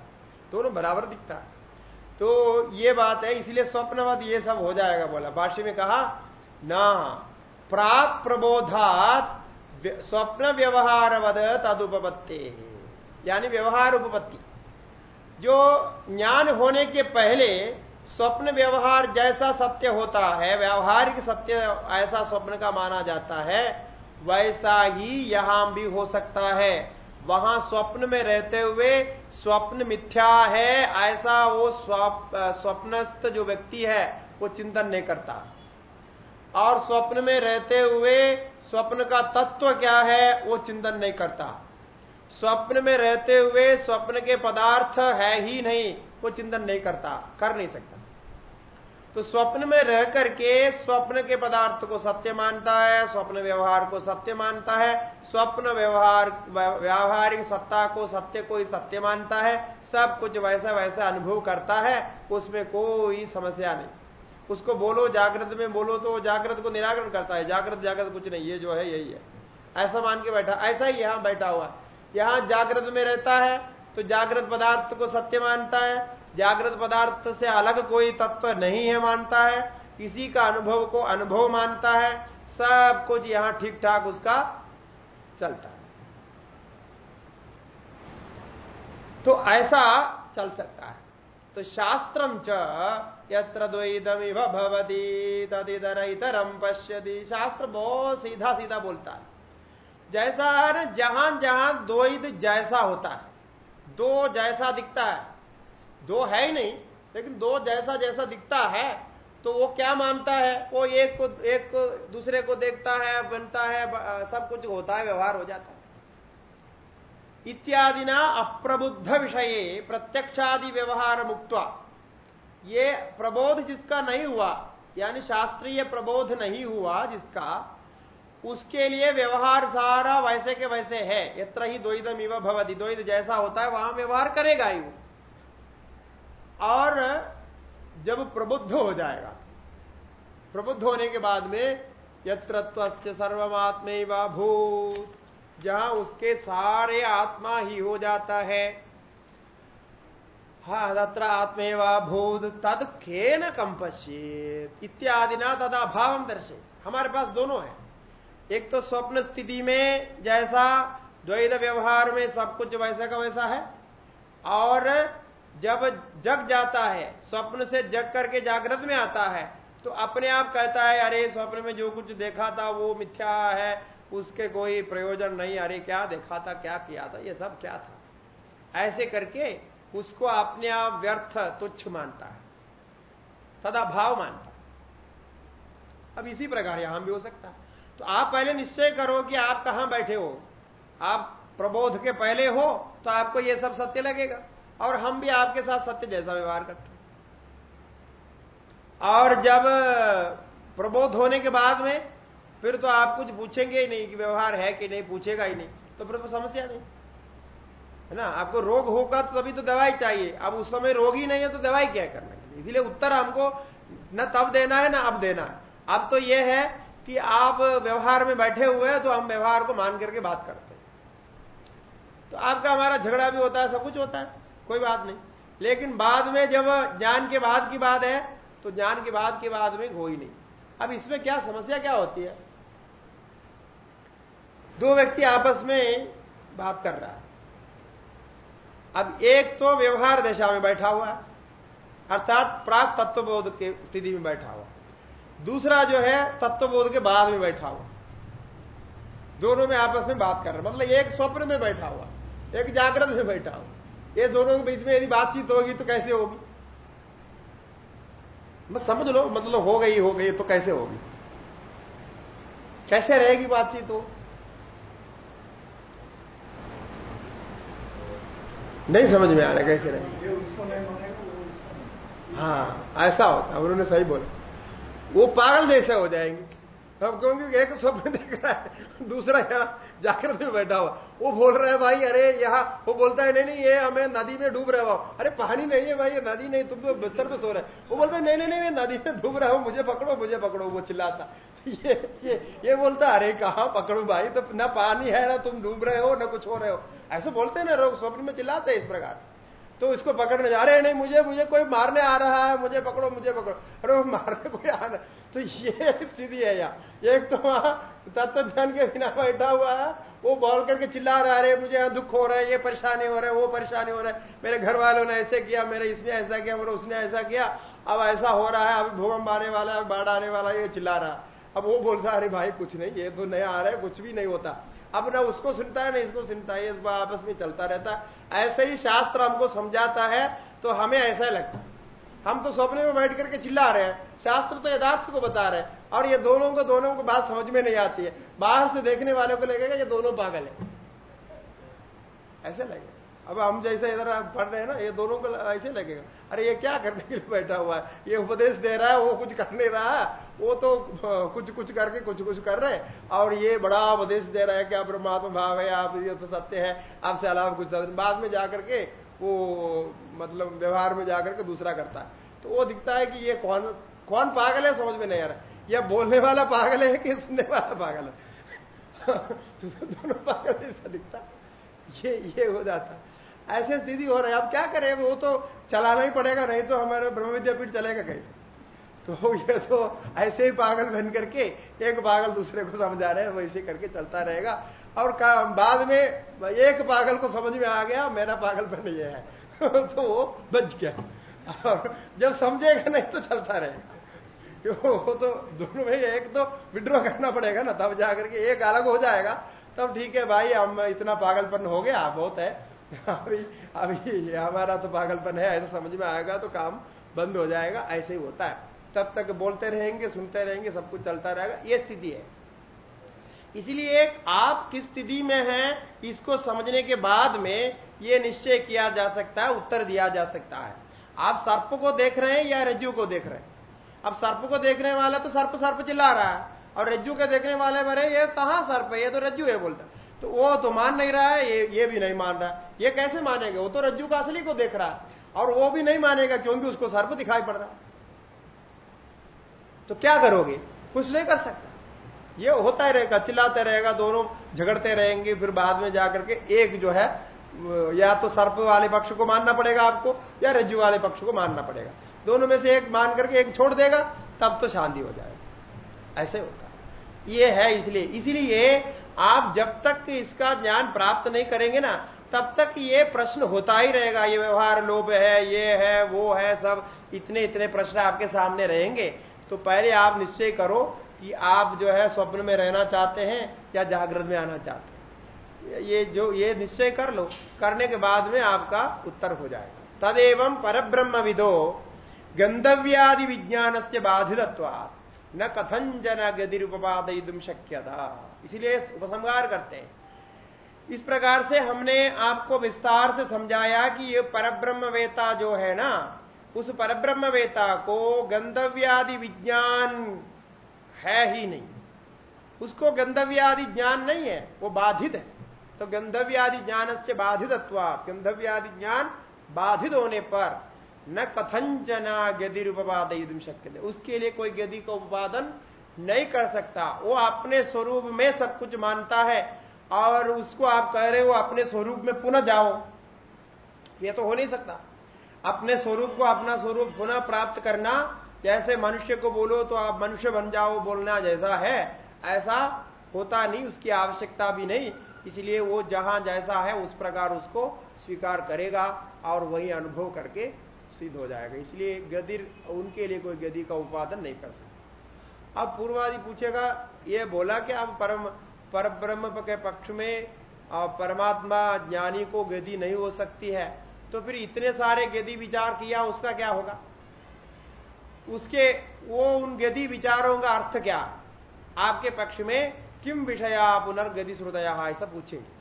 दोनों बराबर दिखता है। तो ये बात है, इसलिए स्वप्नवत ये सब हो जाएगा बोला। भाष्य में कहा, ना, प्राप प्रबोधात स्वप्न व्यवहार वद तदुपत्ति यानी व्यवहार उपपत्ति। जो ज्ञान होने के पहले स्वप्न व्यवहार जैसा सत्य होता है, व्यवहारिक सत्य ऐसा स्वप्न का माना जाता है, वैसा ही यहाँ भी हो सकता है। वहाँ स्वप्न में रहते हुए स्वप्न मिथ्या है, ऐसा वो स्वप्नस्थ जो व्यक्ति है, वो चिंतन नहीं करता। और स्वप्न में रहते हुए स्वप्न का तत्व क्या है, वो चिंतन नहीं करता। स्वप्न में रहते हुए स्वप्न के पदार्थ है ही नहीं। वो चिंतन नहीं करता, कर नहीं सकता। तो स्वप्न में रह करके स्वप्न के पदार्थ को सत्य मानता है, स्वप्न व्यवहार को सत्य मानता है, स्वप्न व्यवहार, व्यावहारिक सत्ता को सत्य को ही सत्य मानता है, सब कुछ वैसा वैसा अनुभव करता है, उसमें कोई समस्या नहीं। उसको बोलो, जागृत में बोलो तो जागृत को निराकरण करता है, जागृत जागृत कुछ नहीं, ये जो है, यही है। ऐसा मान के बैठा, ऐसा ही यहाँ बैठा हुआ। यहाँ जागृत में रहता है तो जागृत पदार्थ को सत्य मानता है जागृत पदार्थ से अलग कोई तत्व नहीं है मानता है। इसी का अनुभव को अनुभव मानता है। सब कुछ यहाँ ठीक ठाक उसका चलता है। तो ऐसा चल सकता है। तो शास्त्रम च यत्र द्वैतमिव भवती तदितर इतरम पश्यति। शास्त्र बहुत सीधा सीधा बोलता है। जैसा है जहाँ जहाँ द्वैत जैसा होता है, दो जैसा दिखता है। दो है ही नहीं, लेकिन दो जैसा जैसा दिखता है तो वो क्या मानता है? वो एक को एक को दूसरे को देखता है, बनता है सब कुछ होता है, व्यवहार हो जाता है। इत्यादि ना अप्रबुद्ध विषय प्रत्यक्षादि व्यवहार मुक्त ये प्रबोध जिसका नहीं हुआ, यानी शास्त्रीय प्रबोध नहीं हुआ जिसका, उसके लिए व्यवहार सारा वैसे के वैसे है। यत्र ही द्वैतम इव भवती द्वैत जैसा होता है, वहाँ व्यवहार करेगा ही वो। और जब प्रबुद्ध हो जाएगा, प्रबुद्ध होने के बाद में यत्रत्वस्य सर्वमात्मे भूत, जहाँ उसके सारे आत्मा ही हो जाता है। हा, तत्र आत्मेव भूत, तद खे न कंपश्येत इत्यादि ना तदा भाव दर्शे। हमारे पास दोनों है। एक तो स्वप्न स्थिति में जैसा द्वैत व्यवहार में सब कुछ वैसा का वैसा है, और जब जग जाता है, स्वप्न से जग करके जागृत में आता है तो अपने आप कहता है, अरे, स्वप्न में जो कुछ देखा था, वो मिथ्या है, उसके कोई प्रयोजन नहीं, अरे, क्या देखा था, क्या किया था, ये सब क्या था? ऐसे करके उसको अपने आप व्यर्थ तुच्छ मानता है तदा भाव मानता अब इसी प्रकार यहाँ भी हो सकता है। तो आप पहले निश्चय करो कि आप कहाँ बैठे हो। आप प्रबोध के पहले हो तो आपको यह सब सत्य लगेगा। और हम भी आपके साथ सत्य जैसा व्यवहार करते हैं। और जब प्रबोध होने के बाद में, फिर तो आप कुछ पूछेंगे ही नहीं कि व्यवहार है कि नहीं, पूछेगा ही नहीं। तो फिर तो समस्या नहीं। है ना? आपको रोग होगा तो तभी तो दवाई चाहिए। अब उस समय रोग ही नहीं है तो दवाई क्या करना है? इसलिए उत्तर हमको न तब देना है, ना अब देना है। अब तो यह है कि आप व्यवहार में बैठे हुए हैं तो हम व्यवहार को मान करके बात करते हैं। तो आपका हमारा झगड़ा भी होता है, सब कुछ होता है। कोई बात नहीं। लेकिन बाद में जब ज्ञान के बाद की बात है तो ज्ञान के बाद के बाद में हो ही नहीं। अब इसमें क्या समस्या क्या होती है? दो व्यक्ति आपस में बात कर रहा है। अब एक तो व्यवहार दशा में बैठा हुआ है, अर्थात प्राग तत्वबोध की स्थिति में बैठा हुआ दूसरा जो है, तत्वबोध के बाद में बैठा हुआ दोनों में आपस में बात कर रहे मतलब एक स्वप्न में बैठा हुआ एक जागृत में बैठा हुआ ये दोनों के बीच में यदि बातचीत होगी तो कैसे होगी? मैं समझ लो मतलब हो गई हो गई तो कैसे होगी? कैसे रहेगी बातचीत हो नहीं समझ में आ रहा कैसे रहेगी। हाँ ऐसा होता उन्होंने सही बोला। वो पागल जैसे हो जाएँगे। अब क्योंकि एक स्वप्न देख रहा है दूसरा यहाँ जागृत में बैठा हुआ। वो बोल रहा है, भाई, अरे, यहाँ वो बोलता है, नहीं नहीं, ये हमें नदी में डूब रहे हो अरे, पानी नहीं है भाई, ये नदी नहीं, तुम तो बिस्तर पे सो रहे वो बोलता है, नहीं नहीं नहीं नदी में डूब रहा हो, मुझे पकड़ो मुझे पकड़ो, वो चिल्लाता। ये ये ये बोलता, अरे, कहा पकड़ो भाई तो ना पानी है, ना तुम डूब रहे हो, ना कुछ हो रहे हो। ऐसे बोलते ना लोग, स्वप्न में चिल्लाते इस प्रकार। तो इसको पकड़ने जा रहे हैं, नहीं, मुझे मुझे कोई मारने आ रहा है, मुझे पकड़ो मुझे पकड़ो। अरे मारने कोई आ रहा तो ये स्थिति है यहाँ। एक तो वहाँ तत्व ज्ञान के बिना बैठा हुआ है। वो बोल करके चिल्ला रहा है मुझे यहाँ दुख हो रहा है, ये परेशानी हो रहा है, वो परेशानी हो रहा है। मेरे घर वालों ने ऐसे किया, मेरे इसने ऐसा किया, मेरे उसने ऐसा किया। अब ऐसा हो रहा है, अभी भूकंप आने वाला है, बाढ़ आने वाला है, ये चिल्ला रहा अब वो बोलता अरे भाई, कुछ नहीं, ये तो नया आ रहा है, कुछ भी नहीं होता। अब ना उसको सुनता है, ना इसको सुनता है आपस में चलता रहता है। ऐसे ही शास्त्र हमको समझाता है तो हमें ऐसा लगता है। हम तो सपने में बैठ करके चिल्ला रहे हैं। शास्त्र तो यथार्थ को बता रहे हैं। और ये दोनों को दोनों को बात समझ में नहीं आती है। बाहर से देखने वाले को लगेगा ये दोनों पागल है। ऐसे लगेगा। अब हम जैसे इधर पढ़ रहे हैं ना, ये दोनों को ऐसे लगेगा। अरे ये क्या करने के लिए बैठा हुआ है? ये उपदेश दे रहा है, वो कुछ कर नहीं रहा। वो तो कुछ कुछ करके कुछ कुछ कर रहे हैं। और ये बड़ा उपदेश दे रहा है कि आप परमात्मा भाव है, आप ये तो सत्य है, आपसे अलावा कुछ बाद में जाकर के वो मतलब व्यवहार में जाकर के दूसरा करता है। तो वो दिखता है कि ये कौन कौन पागल है, समझ में नहीं आ रहा। या बोलने वाला पागल है कि सुनने वाला पागल है? दोनों पागल ऐसा दिखता। ये ये हो जाता। ऐसे स्थिति हो रही है। अब क्या करें? वो तो चलाना ही पड़ेगा, नहीं तो हमारे ब्रह्म विद्यापीठ चलेगा कैसे? तो ये तो ऐसे ही पागल बन करके एक पागल दूसरे को समझा रहे हैं वैसे करके चलता रहेगा। और बाद में एक पागल को समझ में आ गया, मेरा पागलपन गया है। तो वो बच गया। और जब समझेगा नहीं तो चलता रहेगा। वो तो दोनों में एक तो विड्रॉ करना पड़ेगा ना, तब जाकर के एक अलग हो जाएगा। तब ठीक है भाई हम इतना पागलपन हो गया, बहुत है। अभी अभी हमारा तो पागलपन है, ऐसा समझ में आएगा तो काम बंद हो जाएगा, ऐसे ही होता है। तब तक बोलते रहेंगे, सुनते रहेंगे, सब कुछ चलता रहेगा, ये स्थिति है। इसलिए आप किस स्थिति में हैं, इसको समझने के बाद में ये निश्चय किया जा सकता है, उत्तर दिया जा सकता है। आप सर्प को देख रहे हैं या रज्जू को देख रहे हैं? अब सर्प को देखने वाला तो सर्प सर्प चिल्ला रहा है। और रज्जू के देखने वाले बरे ये कहा सर्प है? ये तो रज्जू है, बोलता तो वो तो मान नहीं रहा है, ये ये भी नहीं मान रहा ये कैसे मानेगा? वो तो रज्जू का असली को देख रहा है। और वो भी नहीं मानेगा क्योंकि उसको सर्प दिखाई पड़ रहा है। तो क्या करोगे? कुछ नहीं कर सकता। ये होता ही रहेगा, चिल्लाते रहेगा, दोनों झगड़ते रहेंगे, फिर बाद में जाकर के एक जो है, या तो सर्प वाले पक्ष को मानना पड़ेगा आपको, या रज्जू वाले पक्ष को मानना पड़ेगा। दोनों में से एक मान करके एक छोड़ देगा, तब तो शांति हो जाएगा। ऐसे होता है। ये है इसलिए इसलिए आप जब तक इसका ज्ञान प्राप्त नहीं करेंगे ना, तब तक ये प्रश्न होता ही रहेगा, ये व्यवहार लोभ है, ये है, वो है, सब, इतने इतने प्रश्न आपके सामने रहेंगे। तो पहले आप निश्चय करो कि आप जो है स्वप्न में रहना चाहते हैं या जागृत में आना चाहते हैं। ये जो, ये निश्चय कर लो। करने के बाद में आपका उत्तर हो जाएगा। तदेव परब्रह्म विदो गंधव्यादि विज्ञान से बाधितत्वात् न कथन जन गतिरुपादयुम शक्य था इसीलिए उपसंहार करते हैं इस प्रकार से हमने आपको विस्तार से समझाया कि ये परब्रह्म वेता जो है ना उस परब्रह्म वेता को गंधव्यादि विज्ञान है ही नहीं उसको गंधव्यादि ज्ञान नहीं है वो बाधित है तो गंधव्यादि ज्ञान से बाधितत्वा गंधव्यादि ज्ञान बाधित होने पर न कथंजना गदिर उपादन शक्य थे उसके लिए कोई गदि का उपादन नहीं कर सकता। वो अपने स्वरूप में सब कुछ मानता है और उसको आप कह रहे हो, अपने स्वरूप में पुनः जाओ। ये तो हो नहीं सकता। अपने स्वरूप को अपना स्वरूप पुनः प्राप्त करना, जैसे मनुष्य को बोलो तो आप मनुष्य बन जाओ, बोलना जैसा है। ऐसा होता नहीं, उसकी आवश्यकता भी नहीं। इसलिए वो जहाँ जैसा है, उस प्रकार उसको स्वीकार करेगा और वही अनुभव करके सिद्ध हो जाएगा। इसलिए गदिर, उनके लिए कोई गति का उपादन नहीं कर सकता। अब पूर्वादि पूछेगा, ये बोला कि अब परम पर ब्रह्म के पक्ष में परमात्मा ज्ञानी को गति नहीं हो सकती है। तो फिर इतने सारे गति विचार किया, उसका क्या होगा? उसके, वो उन गति विचारों का अर्थ क्या? आपके पक्ष में किम विषया पुनर्गति श्रुदया ऐसा पूछेंगे।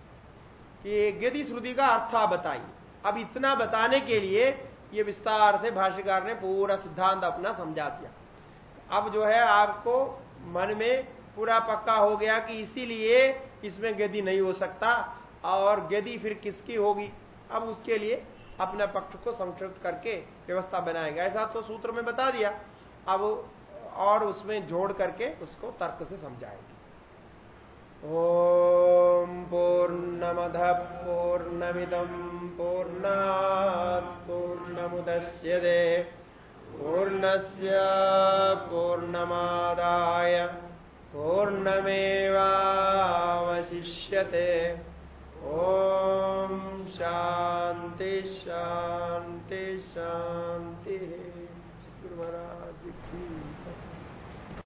कि गति श्रुति का अर्थ आप बताइए। अब इतना बताने के लिए ये विस्तार से भाष्यकार ने पूरा सिद्धांत अपना समझा दिया। अब जो है आपको मन में पूरा पक्का हो गया कि इसीलिए इसमें गति नहीं हो सकता और गति फिर किसकी होगी? अब उसके लिए अपने पक्ष को संक्षिप्त करके व्यवस्था बनाएगा। ऐसा तो सूत्र में बता दिया। अब और उसमें जोड़ करके उसको तर्क से समझाएगी। ओम पूर्णमद पूर्णमिदम पूर्णा पूर्णमुदश्य दे पूर्णस्य पूर्णमादाय पूर्णमेवावशिष्यते। ओम शांति शांति शांति गुरु